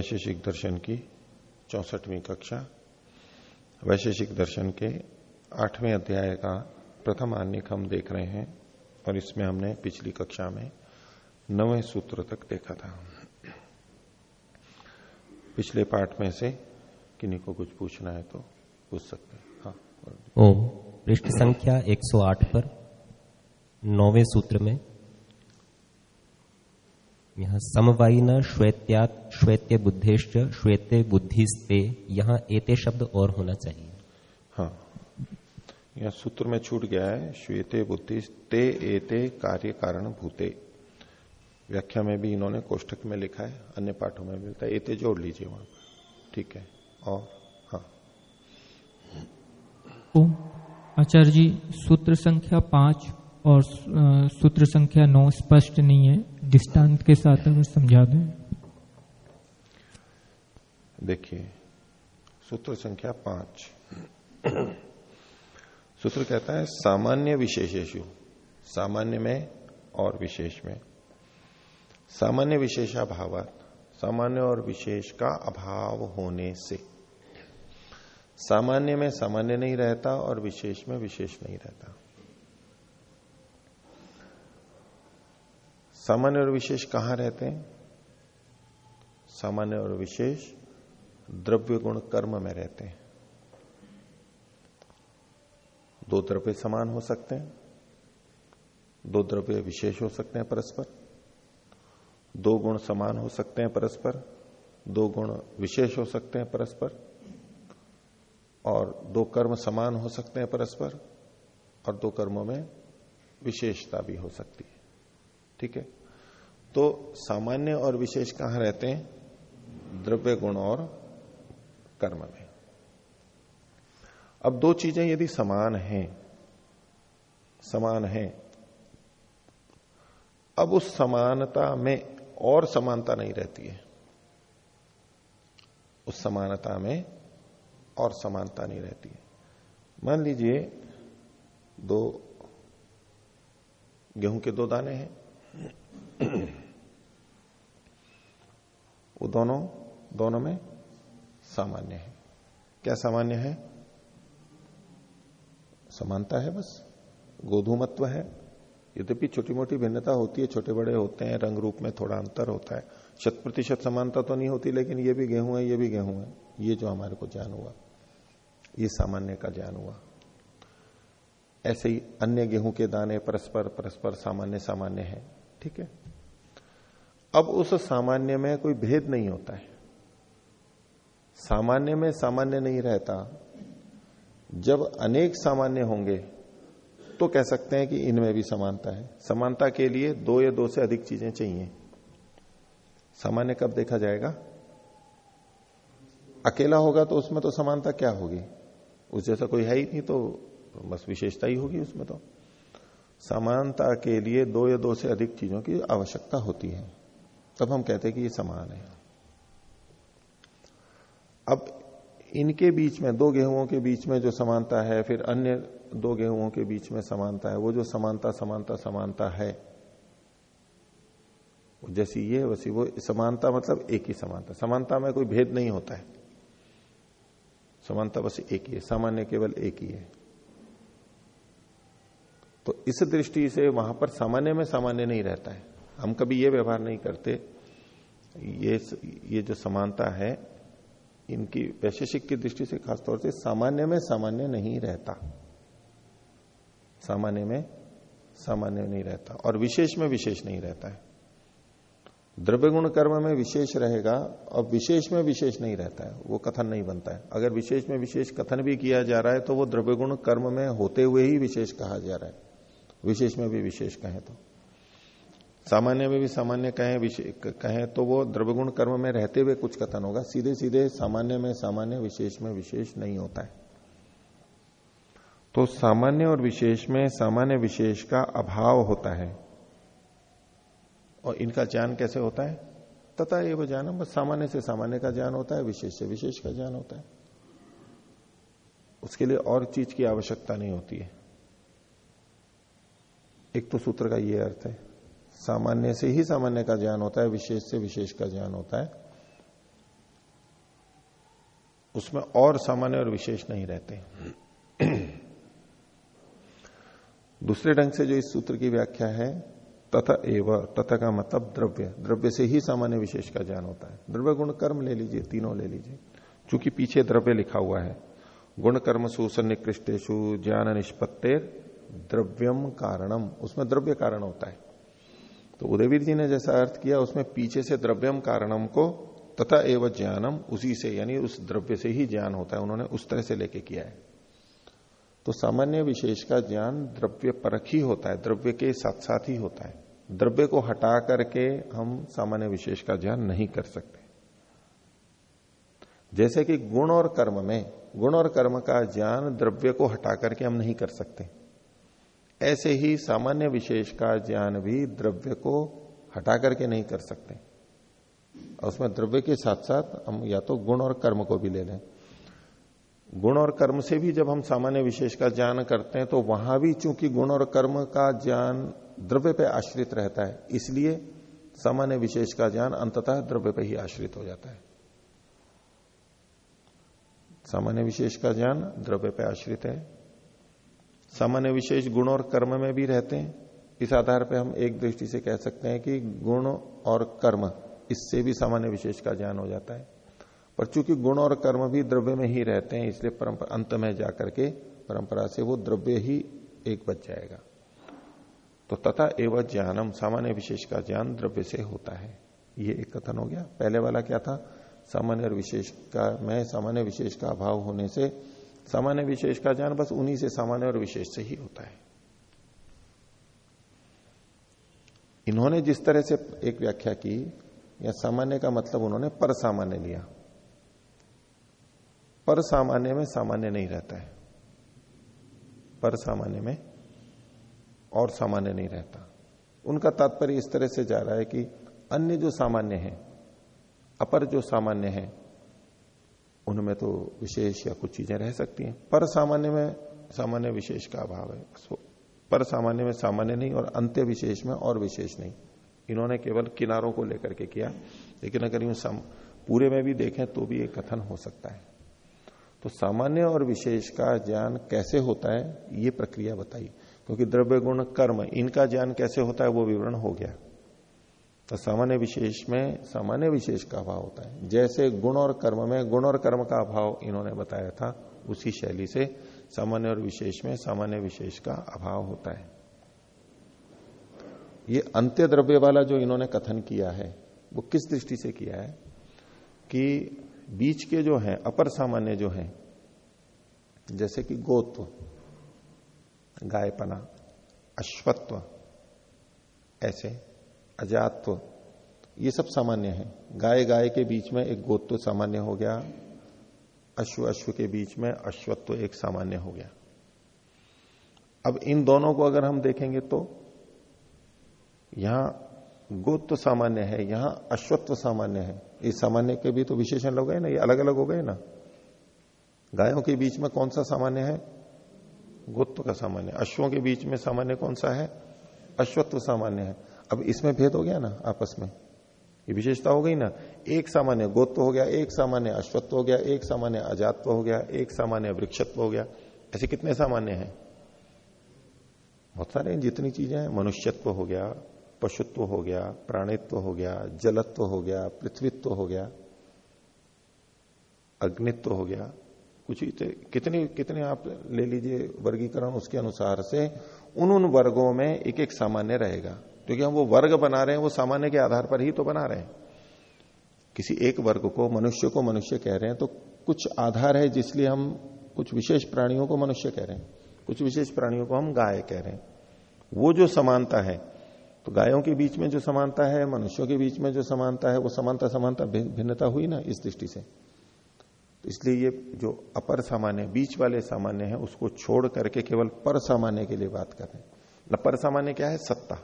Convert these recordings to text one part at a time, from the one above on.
वैशेषिक दर्शन की चौसठवीं कक्षा, वैशेषिक दर्शन के आठवें अध्याय का प्रथम आन्यक हम देख रहे हैं और इसमें हमने पिछली कक्षा में नवे सूत्र तक देखा था। पिछले पाठ में से किन्हीं को कुछ पूछना है तो पूछ सकते हैं। हाँ ओम, पृष्ठ संख्या 108 पर नौवे सूत्र में यहाँ समवायी न श्वेत्यात श्वेत्य बुद्धेश्च श्वेत्य बुद्धिस्ते यहाँ एते शब्द और होना चाहिए। हाँ। यह सूत्र में छूट गया है श्वेते बुद्धि ते एते कार्य कारण भूते। व्याख्या में भी इन्होंने कोष्ठक में लिखा है अन्य पाठों में मिलता है एते जोड़ लीजिए वहाँ पर। ठीक है और हाँ। आचार्य जी सूत्र संख्या पाँच और सूत्र संख्या नौ स्पष्ट नहीं है। दृष्टांत के साथ अगर समझा दें। देखिए, सूत्र संख्या पाँच। सूत्र कहता है, सामान्य विशेषेशु, सामान्य में और विशेष में। सामान्य विशेषाभाव सामान्य और विशेष का अभाव होने से। सामान्य में सामान्य नहीं रहता और विशेष में विशेष नहीं रहता। सामान्य और विशेष कहाँ रहते हैं? सामान्य और विशेष द्रव्य गुण कर्म में रहते हैं। दो द्रव्य समान हो सकते हैं, दो द्रव्य विशेष हो सकते हैं परस्पर, दो गुण समान हो सकते हैं परस्पर, दो गुण विशेष हो सकते हैं परस्पर, और दो कर्म समान हो सकते हैं परस्पर, और दो कर्मों में विशेषता भी हो सकती है। ठीक है? तो सामान्य और विशेष कहाँ रहते हैं? द्रव्य गुण और कर्म में। अब दो चीज़ें यदि समान हैं समान हैं, अब उस समानता में और समानता नहीं रहती है। उस समानता में और समानता नहीं रहती है। मान लीजिए दो, गेहूँ के दो दाने हैं। वो दोनों दोनों में सामान्य है। क्या सामान्य है? समानता है बस। गोधूमत्व है। यद्यपि छोटी मोटी भिन्नता होती है छोटे बड़े होते हैं, रंग रूप में थोड़ा अंतर होता है। शत प्रतिशत समानता तो नहीं होती, लेकिन ये भी गेहूँ है, ये भी गेहूँ है। ये जो हमारे को ज्ञान हुआ, ये सामान्य का ज्ञान हुआ। ऐसे ही अन्य गेहूँ के दाने परस्पर परस्पर सामान्य सामान्य है। ठीक है? अब उस सामान्य में कोई भेद नहीं होता है। सामान्य में सामान्य नहीं रहता। जब अनेक सामान्य होंगे तो कह सकते हैं कि इनमें भी समानता है। समानता के लिए दो या दो से अधिक चीज़ें चाहिए। सामान्य कब देखा जाएगा? अकेला होगा तो उसमें तो समानता क्या होगी? उस जैसा कोई है ही नहीं तो बस विशेषता ही होगी उसमें तो। समानता के लिए दो या दो से अधिक चीज़ों की आवश्यकता होती है। तब हम कहते हैं कि ये समान है। अब इनके बीच में, दो गेहूँ के बीच में जो समानता है, फिर अन्य दो गेहूँ के बीच में समानता है, वो जो समानता समानता समानता है जैसी ये वैसी वो, समानता मतलब एक ही समानता। समानता में कोई भेद नहीं होता है। समानता बस एक ही है, सामान्य केवल एक ही है। तो इस दृष्टि से वहाँ पर सामान्य में सामान्य नहीं रहता है। हम कभी ये व्यवहार नहीं करते। ये ये जो समानता है, इनकी वैशेषिक की दृष्टि से खासतौर से सामान्य में सामान्य नहीं रहता। सामान्य में सामान्य नहीं रहता और विशेष में विशेष नहीं रहता है। द्रव्य गुण कर्म में विशेष रहेगा और विशेष में विशेष नहीं रहता है। वो कथन नहीं बनता है। अगर विशेष में विशेष कथन भी किया जा रहा है तो वो द्रव्य गुण कर्म में होते हुए ही विशेष कहा जा रहा है। विशेष में भी विशेष कहें तो। सामान्य में भी सामान्य कहें कहें तो वो द्रव्य गुण कर्म में रहते हुए कुछ कथन होगा। सीधे सीधे सामान्य में सामान्य, विशेष में विशेष नहीं होता है। तो सामान्य और विशेष में सामान्य विशेष का अभाव होता है। और इनका ज्ञान कैसे होता है? तथा ये वो ज्ञान, बस सामान्य से सामान्य का ज्ञान होता है, विशेष से विशेष का ज्ञान होता है। उसके लिए और चीज़ की आवश्यकता नहीं होती है। एक तो सूत्र का ये अर्थ है। सामान्य से ही सामान्य का ज्ञान होता है, विशेष से विशेष का ज्ञान होता है। उसमें और सामान्य और विशेष नहीं रहते। दूसरे ढंग से जो इस सूत्र की व्याख्या है तथा एव तथा का मतलब द्रव्य। द्रव्य से ही सामान्य विशेष का ज्ञान होता है। द्रव्य गुण कर्म ले लीजिए, तीनों ले लीजिए। चूँकि पीछे द्रव्य लिखा हुआ है। गुण कर्म सुसन्निकृष्टेशु ज्ञान निष्पत्तेर द्रव्यम कारणम, उसमें द्रव्य कारण होता है। तो उदयवीर जी ने जैसा अर्थ किया, उसमें पीछे से द्रव्यम कारणम को तथा एवं ज्ञानम, उसी से, यानी उस द्रव्य से ही ज्ञान होता है, उन्होंने उस तरह से लेके किया है। तो सामान्य विशेष का ज्ञान द्रव्य परख ही होता है, द्रव्य के साथ साथ ही होता है। द्रव्य को हटा करके हम सामान्य विशेष का ज्ञान नहीं कर सकते। जैसे कि गुण और कर्म में, गुण और कर्म का ज्ञान द्रव्य को हटा करके हम नहीं कर सकते। ऐसे ही सामान्य विशेष का ज्ञान भी द्रव्य को हटा करके नहीं कर सकते। उसमें द्रव्य के साथ साथ हम या तो गुण और कर्म को भी ले लें। गुण और कर्म से भी जब हम सामान्य विशेष का ज्ञान करते हैं तो वहाँ भी चूँकि गुण और कर्म का ज्ञान द्रव्य पे आश्रित रहता है, इसलिए सामान्य विशेष का ज्ञान अंततः द्रव्य पे ही आश्रित हो जाता है। सामान्य विशेष का ज्ञान द्रव्य पे आश्रित है। सामान्य विशेष गुण और कर्म में भी रहते हैं। इस आधार पर हम एक दृष्टि से कह सकते हैं कि गुण और कर्म, इससे भी सामान्य विशेष का ज्ञान हो जाता है। पर चूँकि गुण और कर्म भी द्रव्य में ही रहते हैं, इसलिए परंपरा अंत में जाकर के परंपरा से वो द्रव्य ही एक बच जाएगा। तो तथा एवं ज्ञानम, सामान्य विशेष का ज्ञान द्रव्य से होता है। ये एक कथन हो गया। पहले वाला क्या था? सामान्य और विशेष का, मैं सामान्य विशेष का अभाव होने से सामान्य विशेष का ज्ञान बस उन्हीं से सामान्य और विशेष से ही होता है। इन्होंने जिस तरह से एक व्याख्या की, या सामान्य का मतलब उन्होंने पर सामान्य लिया। पर सामान्य में सामान्य नहीं रहता है। पर सामान्य में और सामान्य नहीं रहता। उनका तात्पर्य इस तरह से जा रहा है कि अन्य जो सामान्य है, अपर जो सामान्य है उनमें तो विशेष या कुछ चीज़ें रह सकती हैं। पर सामान्य में, सामान्य विशेष का अभाव है। पर सामान्य में सामान्य नहीं और अंत्य विशेष में और विशेष नहीं। इन्होंने केवल किनारों को लेकर के किया। लेकिन अगर यूँ पूरे में भी देखें तो भी एक कथन हो सकता है। तो सामान्य और विशेष का ज्ञान कैसे होता है, ये प्रक्रिया बताई क्योंकि द्रव्य गुण कर्म, इनका ज्ञान कैसे होता है वो विवरण हो गया। तो सामान्य विशेष में सामान्य विशेष का अभाव होता है। जैसे गुण और कर्म में, गुण और कर्म का अभाव इन्होंने बताया था, उसी शैली से सामान्य और विशेष में सामान्य विशेष का अभाव होता है। ये अंत्य द्रव्य वाला जो इन्होंने कथन किया है, वो किस दृष्टि से किया है? कि बीच के जो हैं, अपर सामान्य जो हैं, जैसे कि गोत्व, गायपना, अश्वत्व, ऐसे अजात्व ये सब सामान्य है। गाय गाय के बीच में एक गोत्व सामान्य हो गया, अश्व अश्व के बीच में अश्वत्व एक सामान्य हो गया। अब इन दोनों को अगर हम देखेंगे तो यहाँ गोत्व सामान्य है, यहाँ अश्वत्व सामान्य है। इस सामान्य के भी तो विशेषण लोग ना, ये अलग अलग हो गए ना। गायों के बीच में कौन सा सामान्य है? गोत्व का सामान्य। अश्वों के बीच में सामान्य कौन सा है? अश्वत्व सामान्य है। अब इसमें भेद हो गया ना, आपस में? ये विशेषता हो गई ना? एक सामान्य गोत्व हो गया, एक सामान्य अश्वत्व हो गया, एक सामान्य अजात्व हो गया, एक सामान्य वृक्षत्व हो गया। ऐसे कितने सामान्य हैं? बहुत सारे जितनी चीज़ें हैं। मनुष्यत्व हो गया, पशुत्व हो गया, प्राणित्व हो गया, जलत्व हो गया, पृथ्वीत्व हो गया, अग्नित्व हो गया। कुछ कितने कितने आप ले लीजिए वर्गीकरण उसके अनुसार से, उन उन वर्गों में एक एक सामान्य रहेगा। क्योंकि हम वो वर्ग बना रहे हैं, वो सामान्य के आधार पर ही तो बना रहे हैं। किसी एक वर्ग को, मनुष्य को मनुष्य कह रहे हैं तो कुछ आधार है जिसलिए हम कुछ विशेष प्राणियों को मनुष्य कह रहे हैं, कुछ विशेष प्राणियों को हम गाय कह रहे हैं। वो जो समानता है तो गायों के बीच में जो समानता है, मनुष्यों के बीच में जो समानता है, वो समानता समानता भिन्नता हुई ना इस दृष्टि से। तो इसलिए ये जो अपर सामान्य, बीच वाले सामान्य है, उसको छोड़ करके केवल पर सामान्य के लिए बात कर रहे हैं। न, पर सामान्य क्या है? सत्ता।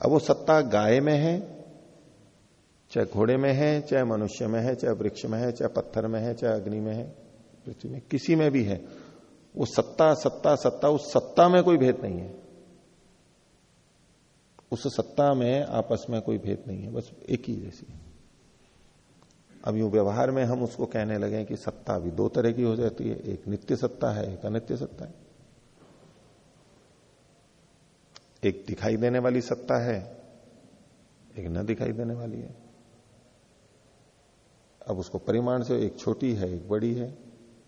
अब वो सत्ता गाय में है, चाहे घोड़े में है, चाहे मनुष्य में है, चाहे वृक्ष में है, चाहे पत्थर में है, चाहे अग्नि में है, पृथ्वी में, किसी में भी है, वो सत्ता सत्ता सत्ता, उस सत्ता में कोई भेद नहीं है। उस सत्ता में आपस में कोई भेद नहीं है, बस एक ही जैसी अब यू व्यवहार में हम उसको कहने लगे कि सत्ता भी दो तरह की हो जाती है, एक नित्य सत्ता है, एक अनित्य सत्ता है। एक दिखाई देने वाली सत्ता है, एक न दिखाई देने वाली है। अब उसको परिमाण से एक छोटी है, एक बड़ी है,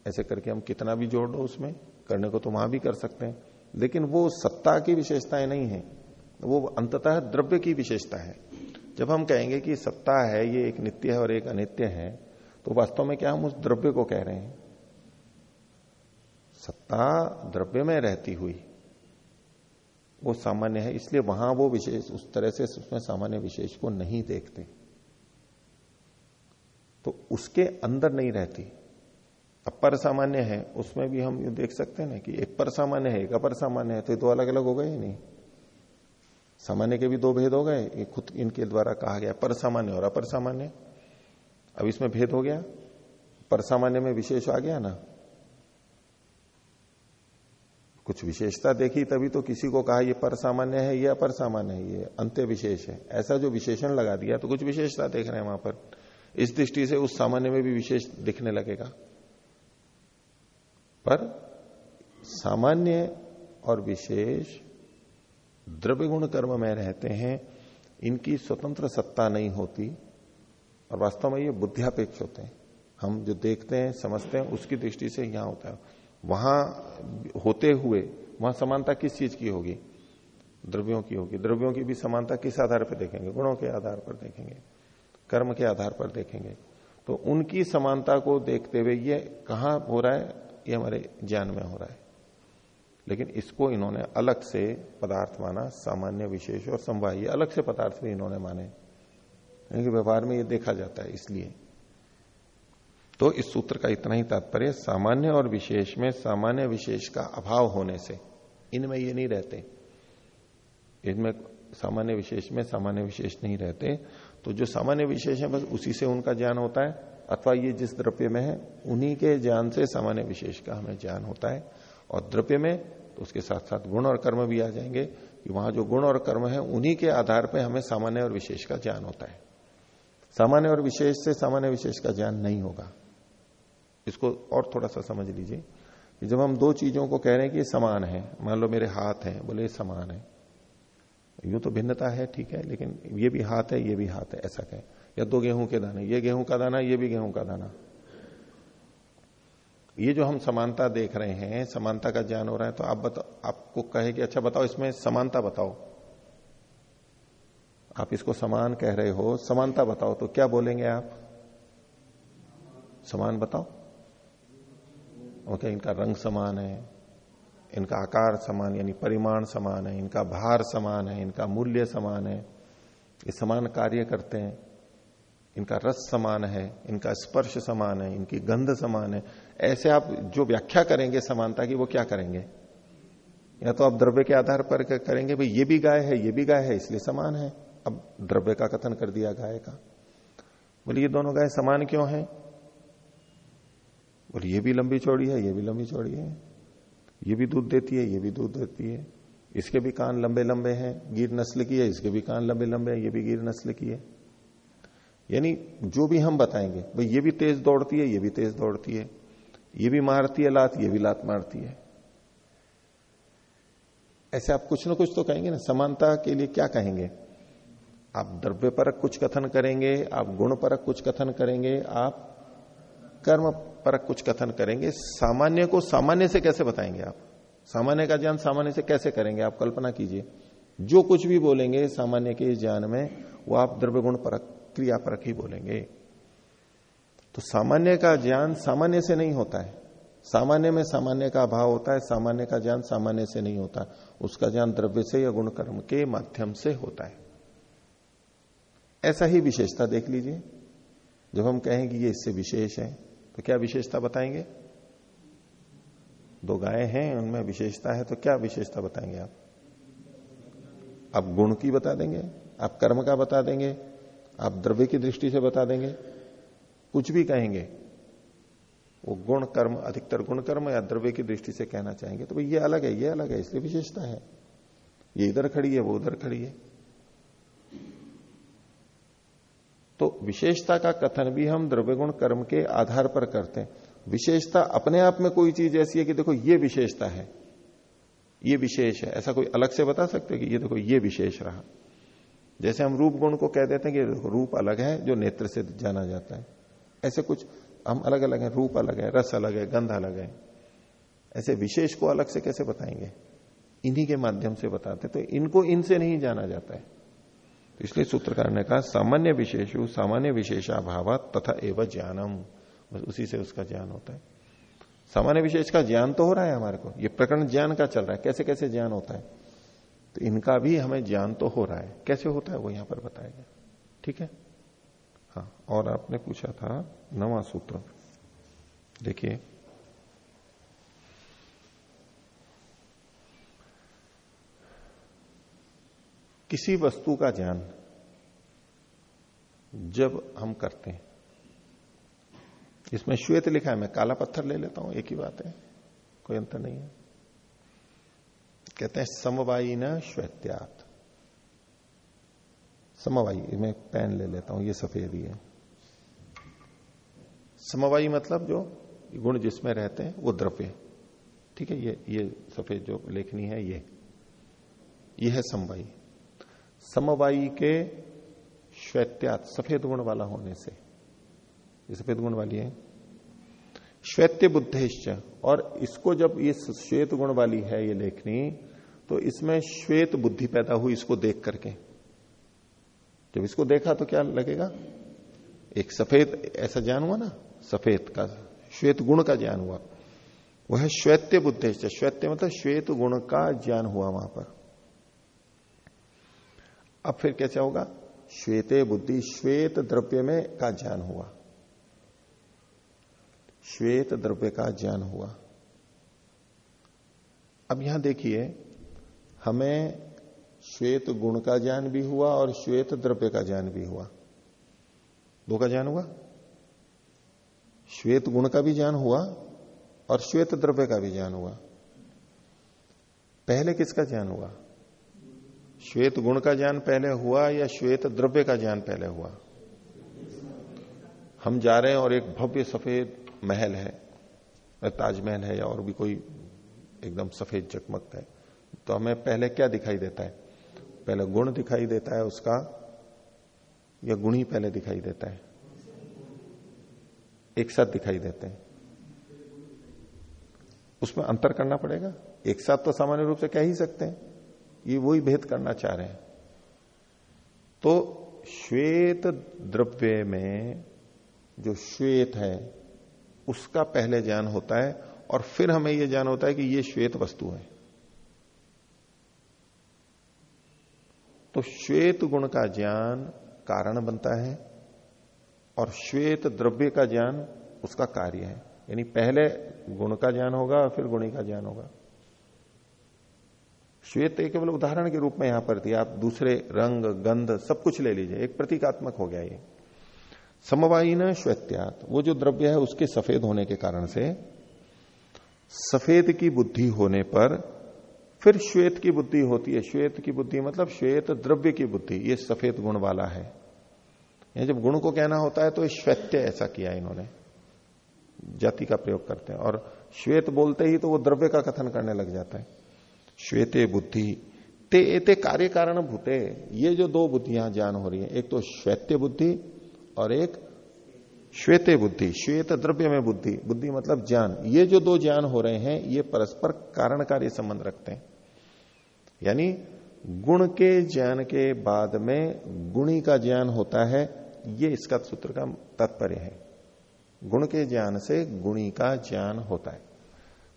ऐसे करके हम कितना भी जोड़ दो उसमें, करने को तो वहाँ भी कर सकते हैं। लेकिन वो सत्ता की विशेषताएँ नहीं है, वो अंततः द्रव्य की विशेषता है। जब हम कहेंगे कि सत्ता है, ये एक नित्य है और एक अनित्य है तो वास्तव में क्या हम उस द्रव्य को कह रहे हैं? सत्ता द्रव्य में रहती हुई वो सामान्य है, इसलिए वहाँ वो विशेष, उस तरह से उसमें सामान्य विशेष को नहीं देखते। तो उसके अंदर नहीं रहती। अपर सामान्य है, उसमें भी हम देख सकते हैं ना कि एक पर सामान्य है, एक अपर सामान्य है तो ये दो अलग अलग हो गए नहीं। सामान्य के भी दो भेद हो गए, ये खुद इनके द्वारा कहा गया पर सामान्य और अपर सामान्य। अब इसमें भेद हो गया, पर सामान्य में विशेष आ गया ना। कुछ विशेषता देखी तभी तो किसी को कहा, ये पर सामान्य है, ये अपर सामान्य है, ये अंत्य विशेष है। ऐसा जो विशेषण लगा दिया तो कुछ विशेषता देख रहे हैं वहाँ पर। इस दृष्टि से उस सामान्य में भी विशेष दिखने लगेगा। पर सामान्य और विशेष द्रव्य गुण कर्म में रहते हैं, इनकी स्वतंत्र सत्ता नहीं होती, और वास्तव में ये बुद्धियापेक्ष होते हैं। हम जो देखते हैं, समझते हैं, उसकी दृष्टि से यहाँ होता है। वहाँ होते हुए, वहाँ समानता किस चीज़ की होगी? द्रव्यों की होगी। द्रव्यों की भी समानता किस आधार पर देखेंगे? गुणों के आधार पर देखेंगे। कर्म के आधार पर देखेंगे। तो उनकी समानता को देखते हुए ये कहाँ हो रहा है? ये हमारे ज्ञान में हो रहा है। लेकिन इसको इन्होंने अलग से पदार्थ माना, सामान्य, विशेष और संवाही अलग से पदार्थ भी इन्होंने माने। व्यवहार में ये देखा जाता है, इसलिए। तो इस सूत्र का इतना ही तात्पर्य सामान्य और विशेष में सामान्य विशेष का अभाव होने से। इनमें ये नहीं रहते। इनमें सामान्य विशेष में सामान्य विशेष नहीं रहते। तो जो सामान्य विशेष है, बस उसी से उनका ज्ञान होता है, अथवा ये जिस द्रव्य में है, उन्हीं के ज्ञान से सामान्य विशेष का हमें ज्ञान होता है। और द्रव्य में तो उसके साथ साथ गुण और कर्म भी आ जाएँगे, कि वहाँ जो गुण और कर्म है, उन्हीं के आधार पर हमें सामान्य और विशेष का ज्ञान होता है। सामान्य और विशेष से सामान्य विशेष का ज्ञान नहीं होगा। इसको और थोड़ा सा समझ लीजिए कि जब हम दो चीज़ों को कह रहे हैं कि ये समान है, मान लो मेरे हाथ है, बोले समान है। यूँ तो भिन्नता है, ठीक है, लेकिन ये भी हाथ है, ये भी हाथ है, ऐसा कहें। या दो गेहूँ के दाने, ये गेहूँ का दाना, ये भी गेहूँ का दाना। ये जो हम समानता देख रहे हैं, समानता का ज्ञान हो रहा है तो आप बताओ आपको कहे कि अच्छा बताओ, इसमें समानता बताओ। आप इसको समान कह रहे हो, समानता बताओ तो क्या बोलेंगे आप? समान बताओ। ओके, इनका रंग समान है, इनका आकार समान, यानी परिमाण समान है, इनका भार समान है, इनका मूल्य समान है, ये समान कार्य करते हैं। इनका रस समान है, इनका स्पर्श समान है, इनकी गंध समान है। ऐसे आप जो व्याख्या करेंगे समानता की, वो क्या करेंगे? या तो आप द्रव्य के आधार पर करेंगे, भाई, ये भी गाय है, ये भी गाय है, इसलिए समान है। अब द्रव्य का कथन कर दिया गाय का। बोले ये दोनों गाय समान क्यों है? बोले ये भी लंबी चौड़ी है, ये भी लंबी चौड़ी है। ये भी दूध देती है, ये भी दूध देती है। इसके भी कान लंबे लंबे हैं, गिर नस्ल की है, इसके भी कान लंबे लंबे हैं, ये भी गिर नस्ल की है। यानी जो भी हम बताएँगे, भाई ये भी तेज दौड़ती है, ये भी तेज दौड़ती है। ये भी मारती है लात, ये भी लात मारती है। ऐसे आप कुछ ना कुछ तो कहेंगे ना, समानता के लिए क्या कहेंगे? आप द्रव्य परक कुछ कथन करेंगे, आप गुण परक कुछ कथन करेंगे, आप कर्म परक कुछ कथन करेंगे। सामान्य को सामान्य से कैसे बताएँगे आप? सामान्य का ज्ञान सामान्य से कैसे करेंगे? आप कल्पना कीजिए। जो कुछ भी बोलेंगे सामान्य के ज्ञान में, वो आप द्रव्य गुण परक क्रिया परक ही बोलेंगे। तो सामान्य का ज्ञान सामान्य से नहीं होता है। सामान्य में सामान्य का अभाव होता है, सामान्य का ज्ञान सामान्य से नहीं होता। उसका ज्ञान द्रव्य से या गुण कर्म के माध्यम से होता है। ऐसा ही विशेषता देख लीजिए। जब हम कहें कि ये इससे विशेष है तो क्या विशेषता बताएँगे? दो गायें हैं, उनमें विशेषता है तो क्या विशेषता बताएँगे आप? आप गुण की बता देंगे? आप कर्म का बता देंगे? आप द्रव्य की दृष्टि से बता देंगे? कुछ भी कहेंगे। वो गुण कर्म, अधिकतर गुण कर्म या द्रव्य की दृष्टि से कहना चाहेंगे तो भाई ये अलग है, ये अलग है, इसलिए विशेषता है। ये इधर खड़ी है, वो उधर खड़ी है। तो विशेषता का कथन भी हम द्रव्य गुण कर्म के आधार पर करते हैं। विशेषता अपने आप में कोई चीज़ ऐसी है कि देखो ये विशेषता है, ये विशेष है। ऐसा कोई अलग से बता सकते कि ये देखो ये विशेष रहा। जैसे हम रूप गुण को कह देते हैं कि रूप अलग है जो नेत्र से जाना जाता है। ऐसे कुछ हम अलग अलग हैं, रूप अलग है, रस अलग है, गंध अलग है। ऐसे विशेष को अलग से कैसे बताएँगे? इन्हीं के माध्यम से बताते तो इनको इनसे नहीं जाना जाता है। इसलिए सूत्रकार ने कहा, सामान्य विशेषु, सामान्य विशेषाभाव तथा एवं ज्ञानम। बस उसी से उसका ज्ञान होता है। सामान्य विशेष का ज्ञान तो हो रहा है हमारे को। ये प्रकरण ज्ञान का चल रहा है। कैसे कैसे ज्ञान होता है? तो इनका भी हमें ज्ञान तो हो रहा है। कैसे होता है वो यहाँ पर बताएगा ठीक है? हाँ और आपने पूछा था नवा सूत्र। देखिए किसी वस्तु का ज्ञान जब हम करते हैं। इसमें श्वेत लिखा है, मैं काला पत्थर ले लेता हूँ, एक ही बात है, कोई अंतर नहीं है। कहते हैं, समवायी न श्वेत्यात। समवायी, मैं पेन ले लेता हूँ, ये सफ़ेद ही है। समवायी मतलब जो गुण जिसमें रहते हैं, वो द्रव्य। ठीक है, ये ये सफ़ेद जो लेखनी है, ये। ये है समवायी। समवायी के श्वेत्यात, सफ़ेद गुण वाला होने से। ये सफ़ेद गुण वाली है। श्वेत्य बुद्धेश्च, और इसको जब ये श्वेत गुण वाली है ये लेखनी तो इसमें श्वेत बुद्धि पैदा हुई इसको देख करके। जब इसको देखा तो क्या लगेगा? एक सफ़ेद, ऐसा ज्ञान हुआ ना? सफ़ेद का, श्वेत गुण का ज्ञान हुआ। वह श्वेत्य बुद्धेश्च। श्वेत्य मतलब श्वेत गुण का ज्ञान हुआ वहाँ पर। अब फिर कैसे होगा? श्वेते बुद्धि, श्वेत द्रव्य में का ज्ञान हुआ। श्वेत द्रव्य का ज्ञान हुआ। अब यहाँ देखिए, हमें श्वेत गुण का ज्ञान भी हुआ और श्वेत द्रव्य का ज्ञान भी हुआ। दो का ज्ञान हुआ। श्वेत गुण का भी ज्ञान हुआ और श्वेत द्रव्य का भी ज्ञान हुआ। पहले किसका ज्ञान हुआ? श्वेत गुण का ज्ञान पहले हुआ या श्वेत द्रव्य का ज्ञान पहले हुआ? हम जा रहे हैं और एक भव्य सफ़ेद महल है ताजमहल है, या और भी कोई एकदम सफ़ेद चकमकता है। तो हमें पहले क्या दिखाई देता है? पहले गुण दिखाई देता है उसका, या गुण ही पहले दिखाई देता है? एक साथ दिखाई देते हैं। उसमें अंतर करना पड़ेगा? एक साथ तो सामान्य रूप से कह ही सकते हैं। ये वही भेद करना चाह रहे हैं। तो श्वेत द्रव्य में जो श्वेत है, उसका पहले ज्ञान होता है और फिर हमें यह ज्ञान होता है कि यह श्वेत वस्तु है। तो श्वेत गुण का ज्ञान कारण बनता है और श्वेत द्रव्य का ज्ञान उसका कार्य है। यानी पहले गुण का ज्ञान होगा और फिर गुणी का ज्ञान होगा। श्वेत केवल उदाहरण के रूप में यहाँ पर दिया आप दूसरे रंग, गंध, सब कुछ ले लीजिए। एक प्रतीकात्मक हो गया ये। समवायी न श्वेत्यात। वो जो द्रव्य है उसके सफ़ेद होने के कारण से, सफ़ेद की बुद्धि होने पर फिर श्वेत की बुद्धि होती है। श्वेत की बुद्धि मतलब श्वेत द्रव्य की बुद्धि। ये सफ़ेद गुण वाला है। यह जब गुण को कहना होता है तो श्वेत्य ऐसा किया इन्होंने। जाति का प्रयोग करते हैं। और श्वेत बोलते ही तो वो द्रव्य का कथन करने लग जाता है। श्वेते बुद्धि। ते एते कार्य कारण भूते। ये जो दो बुद्धियाँ ज्ञान हो रही है, एक तो श्वेत्य बुद्धि और एक श्वेते बुद्धि। श्वेत द्रव्य में बुद्धि। बुद्धि मतलब ज्ञान। ये जो दो ज्ञान हो रहे हैं, ये परस्पर कारण कार्य संबंध रखते हैं। यानी गुण के ज्ञान के बाद में गुणी का ज्ञान होता है, ये इसका सूत्र का तात्पर्य है। गुण के ज्ञान से गुणी का ज्ञान होता है।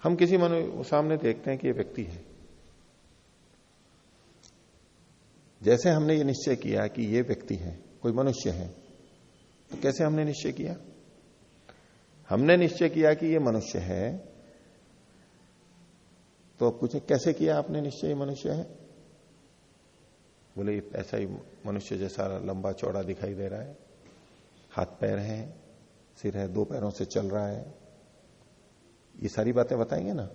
हम किसी मनु सामने देखते हैं कि ये व्यक्ति है। जैसे हमने ये निश्चय किया कि ये व्यक्ति है, कोई मनुष्य है तो कैसे हमने निश्चय किया? हमने निश्चय किया कि ये मनुष्य है तो अब पूछे कैसे किया आपने निश्चय ये मनुष्य है? बोले ऐसा ही मनुष्य जैसा लंबा चौड़ा दिखाई दे रहा है, हाथ पैर है, सिर है, दो पैरों से चल रहा है। ये सारी बातें बताएँगे ना?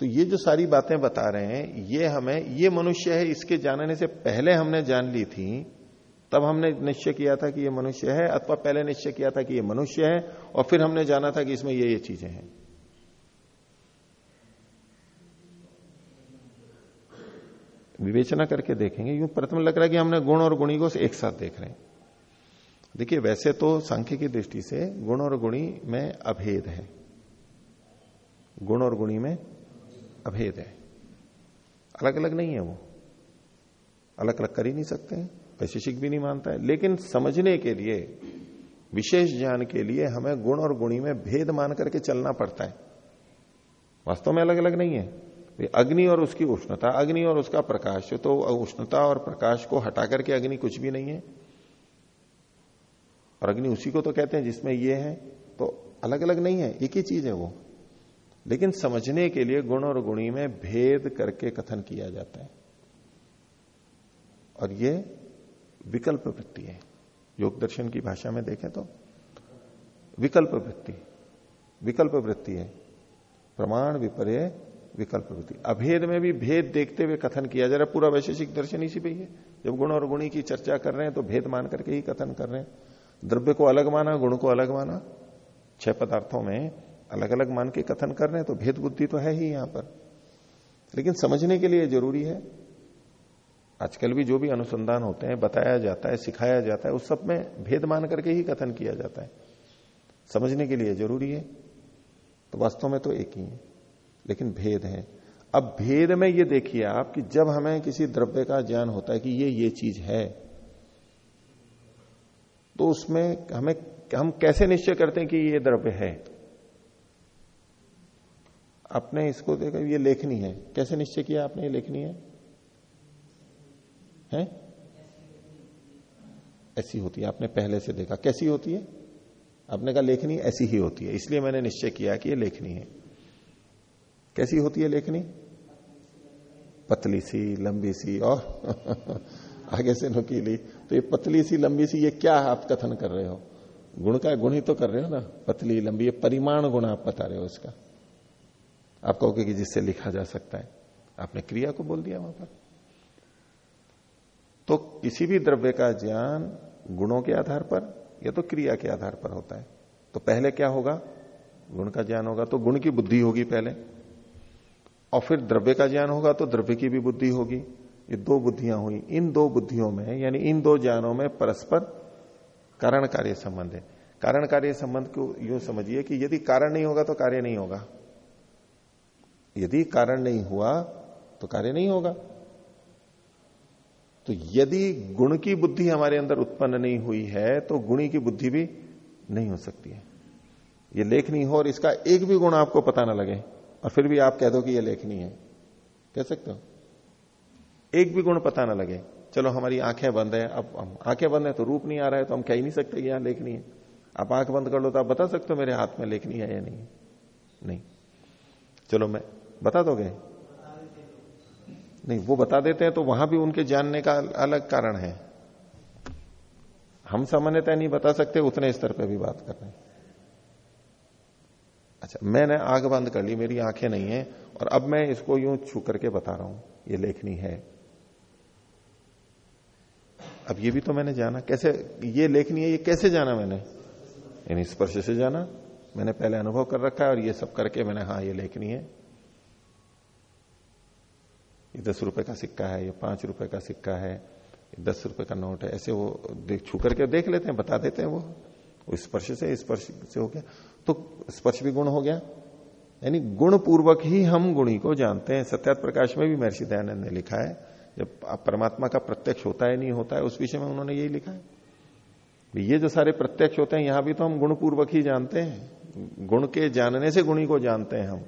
तो ये जो सारी बातें बता रहे हैं, ये हमें, ये मनुष्य है, इसके जानने से पहले हमने जान ली थी, तब हमने निश्चय किया था कि ये मनुष्य है, अथवा पहले निश्चय किया था कि ये मनुष्य है, और फिर हमने जाना था कि इसमें ये ये चीज़ें हैं। विवेचना करके देखेंगे, यूँ प्रथम लग रहा है कि हमने गुण और गुणी को एक साथ देख रहे हैं। देखिए, वैसे तो सांख्य की दृष्टि से गुण और गुणी में अभेद है। गुण और गुणी में अभेद है। अलग अलग नहीं है वो। अलग अलग कर ही नहीं सकते हैं। वैशेषिक भी नहीं मानता है। लेकिन समझने के लिए, विशेष ज्ञान के लिए हमें गुण और गुणी में भेद मान करके चलना पड़ता है। वास्तव में अलग अलग नहीं है। अग्नि और उसकी उष्णता, अग्नि और उसका प्रकाश तो उष्णता और प्रकाश को हटा करके अग्नि कुछ भी नहीं है। और अग्नि उसी को तो कहते हैं जिसमें ये है तो अलग अलग नहीं है। एक ही चीज़ है वो। लेकिन समझने के लिए गुण और गुणी में भेद करके कथन किया जाता है। और ये विकल्प वृत्ति है। योग दर्शन की भाषा में देखें तो विकल्प वृत्ति विकल्प वृत्ति है। प्रमाण विपर्य विकल्प वृत्ति। अभेद में भी भेद देखते हुए कथन किया जा रहा है। पूरा वैशेषिक दर्शन इसी पे ही है। जब गुण और गुणी की चर्चा कर रहे हैं तो भेद मान करके ही कथन कर रहे हैं। द्रव्य को अलग माना, गुण को अलग माना। छह पदार्थों में अलग अलग मान के कथन कर रहे हैं तो भेद बुद्धि तो है ही यहाँ पर। लेकिन समझने के लिए ज़रूरी है। आजकल भी जो भी अनुसंधान होते हैं, बताया जाता है, सिखाया जाता है, उस सब में भेद मान करके ही कथन किया जाता है। समझने के लिए ज़रूरी है। तो वास्तव में तो एक ही है, लेकिन भेद है। अब भेद में ये देखिए आप कि जब हमें किसी द्रव्य का ज्ञान होता है कि ये ये चीज़ है तो उसमें हमें, हम कैसे निश्चय करते हैं कि ये द्रव्य है? आपने इसको देखा, ये लेखनी है। कैसे निश्चय किया आपने ये लेखनी है? है? ऐसी होती है, आपने पहले से देखा। कैसी होती है? आपने कहा लेखनी ऐसी ही होती है, इसलिए मैंने निश्चय किया कि ये लेखनी है। कैसी होती है लेखनी? पतली सी, लंबी सी, और आगे से नुकीली। तो ये पतली सी, लंबी सी, ये क्या आप कथन कर रहे हो? गुण का गुण ही तो कर रहे हो ना, पतली, लंबी, ये परिमाण गुण आप बता रहे हो इसका। आप कहोगे कि जिससे लिखा जा सकता है। आपने क्रिया को बोल दिया वहाँ पर। तो किसी भी द्रव्य का ज्ञान गुणों के आधार पर या तो क्रिया के आधार पर होता है। तो पहले क्या होगा? गुण का ज्ञान होगा तो गुण की बुद्धि होगी पहले। और फिर द्रव्य का ज्ञान होगा तो द्रव्य की भी बुद्धि होगी। ये दो बुद्धियाँ हुई। इन दो बुद्धियों में, यानी इन दो ज्ञानों में परस्पर कारण कार्य संबंध है। कारण कार्य संबंध को यूँ समझिए कि यदि कारण नहीं होगा तो कार्य नहीं होगा। यदि कारण नहीं हुआ तो कार्य नहीं होगा। तो यदि गुण की बुद्धि हमारे अंदर उत्पन्न नहीं हुई है तो गुणी की बुद्धि भी नहीं हो सकती है। ये लेखनी हो और इसका एक भी गुण आपको पता ना लगे, और फिर भी आप कह दो कि ये लेखनी है। कह सकते हो? एक भी गुण पता ना लगे, चलो हमारी आँखें बंद है, अब हम आँखें बंद है तो रूप नहीं आ रहा है तो हम कह ही नहीं सकते कि यहाँ लेखनी है। आप आँख बंद कर लो तो आप बता सकते हो मेरे हाथ में लेखनी है या नहीं। नहीं। चलो मैं बता दोगे? नहीं, वो बता देते हैं तो वहाँ भी उनके जानने का अलग कारण है। हम सामान्यतः नहीं बता सकते, उतने स्तर पे भी बात कर रहे हैं। अच्छा मैंने आग बंद कर ली, मेरी आँखें नहीं है, और अब मैं इसको यूँ छू करके बता रहा हूँ, ये लेखनी है। अब ये भी तो मैंने जाना। कैसे, ये लेखनी है, ये कैसे जाना मैंने? यानी स्पर्श से जाना। मैंने पहले अनुभव कर रखा है और ये सब करके मैंने हाँ ये लेखनी है। ये दस रुपए का सिक्का है, ये पाँच रुपए का सिक्का है दस रुपए का नोट है, ऐसे वो देख, छू करके देख लेते हैं, बता देते हैं वो। वो स्पर्श से स्पर्श से हो गया। तो स्पर्श भी गुण हो गया। यानी गुण पूर्वक ही हम गुणी को जानते हैं। सत्यात प्रकाश में भी महर्षि दयानंद ने लिखा है, जब परमात्मा का प्रत्यक्ष होता है, नहीं होता है, उस विषय में उन्होंने यही लिखा है। ये जो सारे प्रत्यक्ष होते हैं, यहाँ भी तो हम गुण पूर्वक ही जानते हैं। गुण के जानने से गुणी को जानते हैं हम।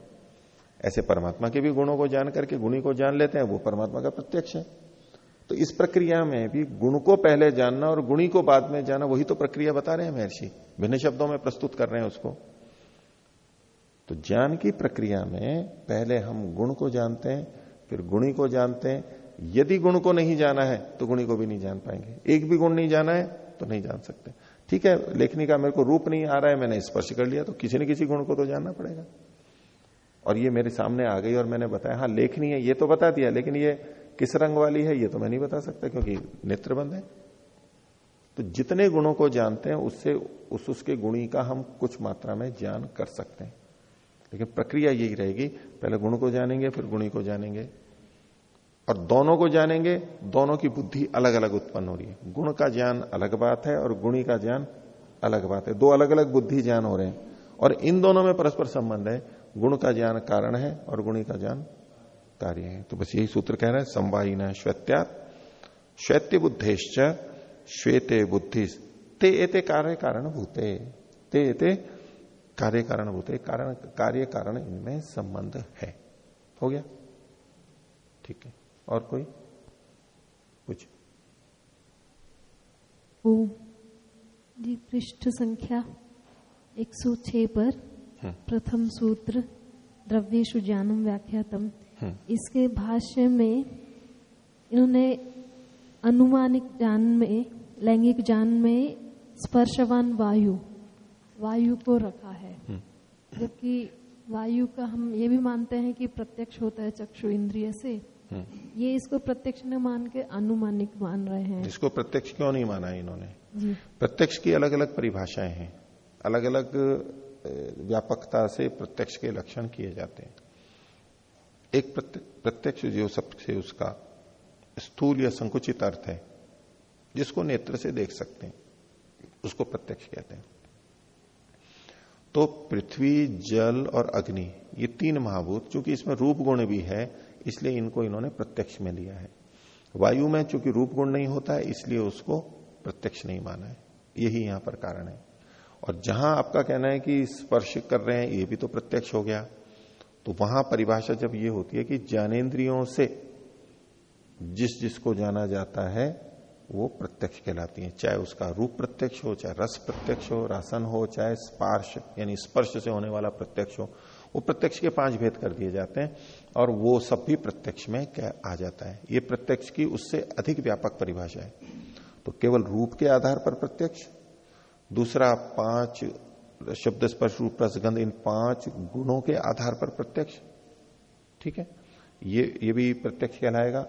ऐसे परमात्मा के भी गुणों को जान करके, गुणी को जान लेते हैं, वो परमात्मा का प्रत्यक्ष है। तो इस प्रक्रिया में भी गुण को पहले जानना और गुणी को बाद में जाना, वही तो प्रक्रिया बता रहे हैं महर्षि। भिन्न शब्दों में प्रस्तुत कर रहे हैं उसको। तो ज्ञान की प्रक्रिया में पहले हम गुण को जानते हैं, फिर गुणी को जानते हैं। यदि गुण को नहीं जाना है तो गुणी को भी नहीं जान पाएँगे। एक भी गुण नहीं जाना है तो नहीं जान सकते। ठीक है, लेखनी का मेरे को रूप नहीं आ रहा है, मैंने स्पर्श कर लिया तो किसी न किसी गुण को तो जानना पड़ेगा। और ये मेरे सामने आ गई और मैंने बताया हाँ लेखनी है, ये तो बता दिया, लेकिन ये किस रंग वाली है, ये तो मैं नहीं बता सकता क्योंकि नेत्र बंद है। तो जितने गुणों को जानते हैं, उससे, उस, उसके गुणी का हम कुछ मात्रा में ज्ञान कर सकते हैं। लेकिन प्रक्रिया यही रहेगी, पहले गुण को जानेंगे, फिर गुणी को जानेंगे। और दोनों को जानेंगे, दोनों की बुद्धि अलग अलग उत्पन्न हो रही है। गुण का ज्ञान अलग बात है और गुणी का ज्ञान अलग बात है। दो अलग अलग बुद्धि ज्ञान हो रहे हैं। और इन दोनों में परस्पर संबंध है। गुण का ज्ञान कारण है और गुणी का ज्ञान कार्य है। तो बस यही सूत्र कह रहे हैं संवाही न श्वेत्या श्वेत्य बुद्धेश्च, श्वेते बुद्धि ते एते कार्य कारण भूते। ते एते कार्य कारण भूते। कारण, कार्य कारण इनमें संबंध है। हो गया? ठीक है। और कोई? कुछ? पृष्ठ संख्या 106 पर। प्रथम सूत्र द्रव्येशु ज्ञानम व्याख्यातम। हम्म। इसके भाष्य में इन्होंने अनुमानिक ज्ञान में लैंगिक ज्ञान में स्पर्शवान वायु वायु को रखा है। हम्म। जबकि वायु का हम ये भी मानते हैं कि प्रत्यक्ष होता है चक्षु इंद्रिय से। हम्म। ये इसको प्रत्यक्ष न मान के अनुमानिक मान रहे हैं। इसको प्रत्यक्ष क्यों नहीं माना इन्होंने? प्रत्यक्ष की अलग अलग परिभाषाएँ हैं। अलग अलग व्यापकता से प्रत्यक्ष के लक्षण किए जाते हैं। एक प्रत्यक्ष जो सबसे उसका स्थूल या संकुचित अर्थ है, जिसको नेत्र से देख सकते हैं, उसको प्रत्यक्ष कहते हैं। तो पृथ्वी, जल और अग्नि, ये तीन महाभूत, चूँकि इसमें रूप गुण भी है, इसलिए इनको इन्होंने प्रत्यक्ष में लिया है। वायु में चूँकि रूप गुण नहीं होता है, इसलिए उसको प्रत्यक्ष नहीं माना है। यही यहाँ पर कारण है। और जहाँ आपका कहना है कि स्पर्श कर रहे हैं, ये भी तो प्रत्यक्ष हो गया। तो वहाँ परिभाषा जब ये होती है कि ज्ञानेन्द्रियों से जिस जिसको जाना जाता है, वो प्रत्यक्ष कहलाती है। चाहे उसका रूप प्रत्यक्ष हो, चाहे रस प्रत्यक्ष हो, रासन हो, चाहे स्पर्श, यानी स्पर्श से होने वाला प्रत्यक्ष हो, वो प्रत्यक्ष के पाँच भेद कर दिए जाते हैं और वो सब भी प्रत्यक्ष में क्या आ जाता है। ये प्रत्यक्ष की उससे अधिक व्यापक परिभाषा है। तो केवल रूप के आधार पर प्रत्यक्ष दूसरा पाँच शब्द स्पर्श रूप रसगंध इन पाँच गुणों के आधार पर प्रत्यक्ष। ठीक है? ये ये भी प्रत्यक्ष कहलाएगा।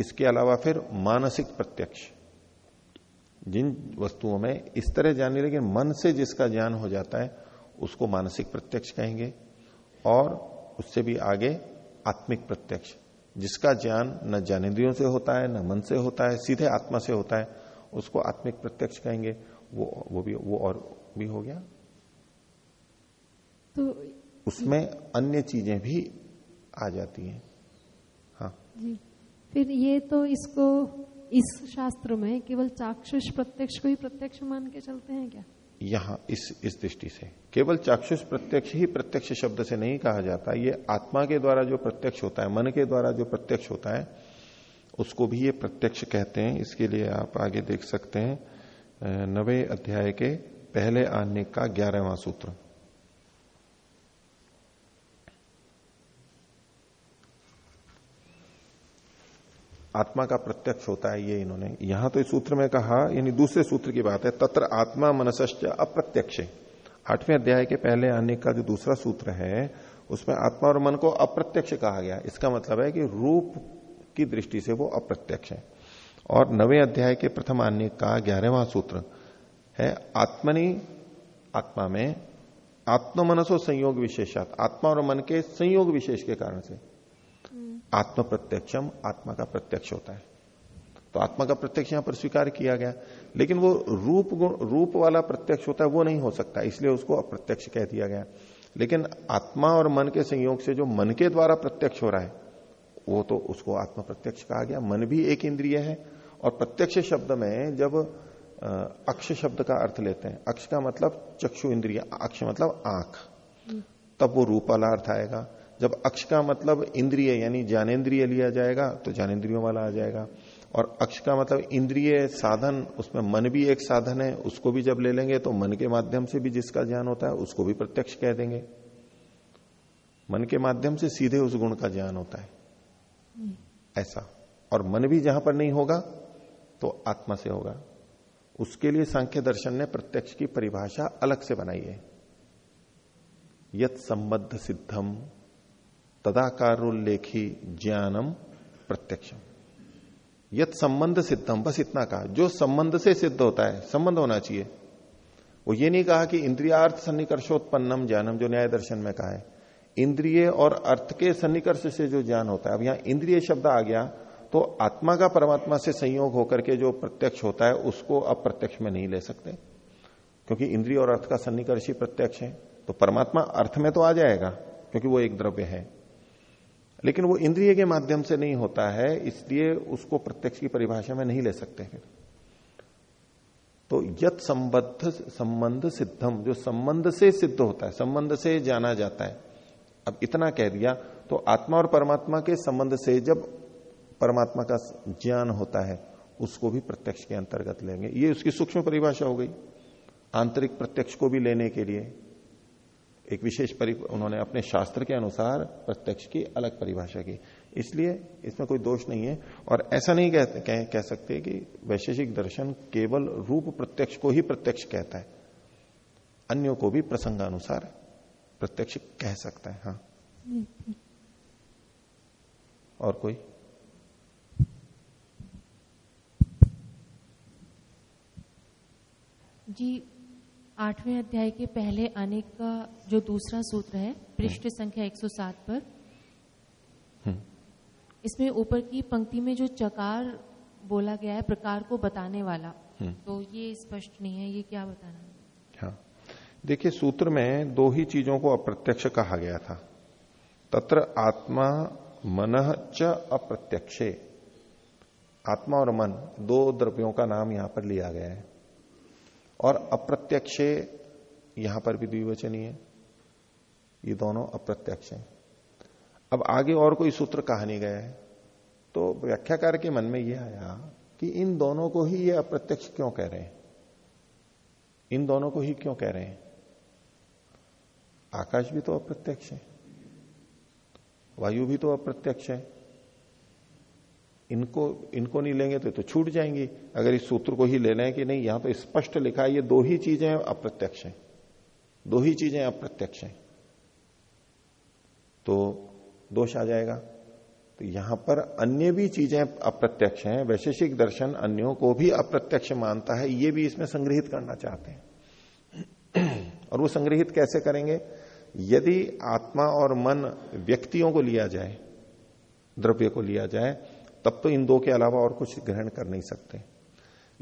इसके अलावा फिर मानसिक प्रत्यक्ष। जिन वस्तुओं में इस तरह जानने लेकिन मन से जिसका ज्ञान हो जाता है, उसको मानसिक प्रत्यक्ष कहेंगे। और उससे भी आगे आत्मिक प्रत्यक्ष। जिसका ज्ञान न ज्ञानेन्द्रियों से होता है, न मन से होता है, सीधे आत्मा से होता है, उसको आत्मिक प्रत्यक्ष कहेंगे। वो वो भी वो और भी हो गया। तो उसमें अन्य चीज़ें भी आ जाती हैं। हाँ। जी। फिर ये तो इसको इस शास्त्र में केवल चाक्षुष प्रत्यक्ष को ही प्रत्यक्ष मान के चलते हैं क्या? यहाँ इस इस दृष्टि से। केवल चाक्षुष प्रत्यक्ष ही प्रत्यक्ष शब्द से नहीं कहा जाता। ये आत्मा के द्वारा जो प्रत्यक्ष होता है मन के द्वारा जो प्रत्यक्ष होता है उसको भी ये प्रत्यक्ष कहते हैं। इसके लिए आप आगे देख सकते हैं। नवे अध्याय के पहले आने का ग्यारहवा सूत्र। आत्मा का प्रत्यक्ष होता है ये इन्होंने। यहाँ तो इस सूत्र में कहा, यानी दूसरे सूत्र की बात है, तत्र आत्मा मनसश्च अप्रत्यक्ष। आठवें अध्याय के पहले आने का जो दूसरा सूत्र है, उसमें आत्मा और मन को अप्रत्यक्ष कहा गया। इसका मतलब है कि रूप की दृष्टि से वो अप्रत्यक्ष है। और नवे अध्याय के प्रथम आने का ग्यारहवा सूत्र है, आत्मनि, आत्मा में आत्ममनसो संयोग विशेषात। आत्मा और मन के संयोग विशेष के कारण से। आत्म प्रत्यक्षम, आत्मा का प्रत्यक्ष होता है। तो आत्मा का प्रत्यक्ष यहाँ पर स्वीकार किया गया। लेकिन वो रूप गुण, रूप वाला प्रत्यक्ष होता है, वो नहीं हो सकता। इसलिए उसको अप्रत्यक्ष कह दिया गया। लेकिन आत्मा और मन के संयोग से जो मन के द्वारा प्रत्यक्ष हो रहा है, वो तो उसको आत्मा प्रत्यक्ष कहा गया। मन भी एक इंद्रिय है और प्रत्यक्ष शब्द में जब अक्ष शब्द का अर्थ लेते हैं अक्ष का मतलब चक्षु इंद्रिय अक्ष मतलब आँख। तब वो रूप वाला अर्थ आएगा। जब अक्ष का मतलब इंद्रिय यानी ज्ञानेन्द्रिय लिया जाएगा तो ज्ञानेन्द्रियों वाला आ जाएगा। और अक्ष का मतलब इंद्रिय साधन उसमें मन भी एक साधन है उसको भी जब ले लेंगे तो मन के माध्यम से भी जिसका ज्ञान होता है उसको भी प्रत्यक्ष कह देंगे। मन के माध्यम से सीधे उस गुण का ज्ञान होता है। ऐसा। और मन भी जहाँ पर नहीं होगा तो आत्मा से होगा। उसके लिए सांख्य दर्शन ने प्रत्यक्ष की परिभाषा अलग से बनाई है। यत संबद्ध सिद्धम, तदाकारोल्लेखी ज्ञानम प्रत्यक्षम। यत संबंध सिद्धम, बस इतना कहा। जो संबंध से सिद्ध होता है, संबंध होना चाहिए। वो ये नहीं कहा कि इंद्रियार्थ सन्निकर्षोत्पन्नम ज्ञानम, जो न्याय दर्शन में कहा है। इंद्रिय और अर्थ के सन्निकर्ष से जो ज्ञान होता है। अब यहाँ इंद्रिय शब्द आ गया तो आत्मा का परमात्मा से संयोग होकर के जो प्रत्यक्ष होता है, उसको अब प्रत्यक्ष में नहीं ले सकते। क्योंकि इंद्रिय और अर्थ का सन्निकर्षी प्रत्यक्ष है तो परमात्मा अर्थ में तो आ जाएगा, क्योंकि वो एक द्रव्य है। लेकिन वो इंद्रिय के माध्यम से नहीं होता है, इसलिए उसको प्रत्यक्ष की परिभाषा में नहीं ले सकते फिर। तो यत संबद्ध, संबंध सिद्धम, जो संबंध से सिद्ध होता है, संबंध से जाना जाता है। अब इतना कह दिया तो आत्मा और परमात्मा के संबंध से जब परमात्मा का ज्ञान होता है उसको भी प्रत्यक्ष के अंतर्गत लेंगे। ये उसकी सूक्ष्म परिभाषा हो गई। आंतरिक प्रत्यक्ष को भी लेने के लिए एक विशेष उन्होंने अपने शास्त्र के अनुसार प्रत्यक्ष की अलग परिभाषा की। इसलिए इसमें कोई दोष नहीं है। और ऐसा नहीं कहते कह, कह सकते कि वैशेषिक दर्शन केवल रूप प्रत्यक्ष को ही प्रत्यक्ष कहता है। अन्यों को भी प्रसंगानुसार प्रत्यक्ष कह सकता है हाँ। और कोई? जी आठवें अध्याय के पहले आने का जो दूसरा सूत्र है पृष्ठ हम्म। संख्या 107 पर हम्म। इसमें ऊपर की पंक्ति में जो चकार बोला गया है प्रकार को बताने वाला हम्म। तो ये स्पष्ट नहीं है ये क्या बताना हाँ देखिए सूत्र में दो ही चीज़ों को अप्रत्यक्ष कहा गया था तत्र आत्मा मन च अप्रत्यक्षे आत्मा और मन दो द्रव्यों का नाम यहाँ पर लिया गया है और अप्रत्यक्ष यहाँ पर भी द्विवचनी है ये दोनों अप्रत्यक्ष हैं। अब आगे और कोई सूत्र कहा नहीं गया है। तो व्याख्याकार के मन में यह आया कि इन दोनों को ही ये अप्रत्यक्ष क्यों कह रहे हैं? इन दोनों को ही क्यों कह रहे हैं? आकाश भी तो अप्रत्यक्ष है। वायु भी तो अप्रत्यक्ष है। इनको इनको नहीं लेंगे तो, तो छूट जाएँगी। अगर इस सूत्र को ही ले लें कि नहीं यहाँ तो स्पष्ट लिखा है ये दो ही चीज़ें अप्रत्यक्ष हैं। दो ही चीज़ें अप्रत्यक्ष हैं। तो दोष आ जाएगा। तो यहाँ पर अन्य भी चीज़ें अप्रत्यक्ष हैं वैशेषिक दर्शन अन्यों को भी अप्रत्यक्ष मानता है ये भी इसमें संग्रहित करना चाहते हैं। और वो संग्रहित कैसे करेंगे? यदि आत्मा और मन व्यक्तियों को लिया जाए द्रव्य को लिया जाए तब तो इन दो के अलावा और कुछ ग्रहण कर नहीं सकते।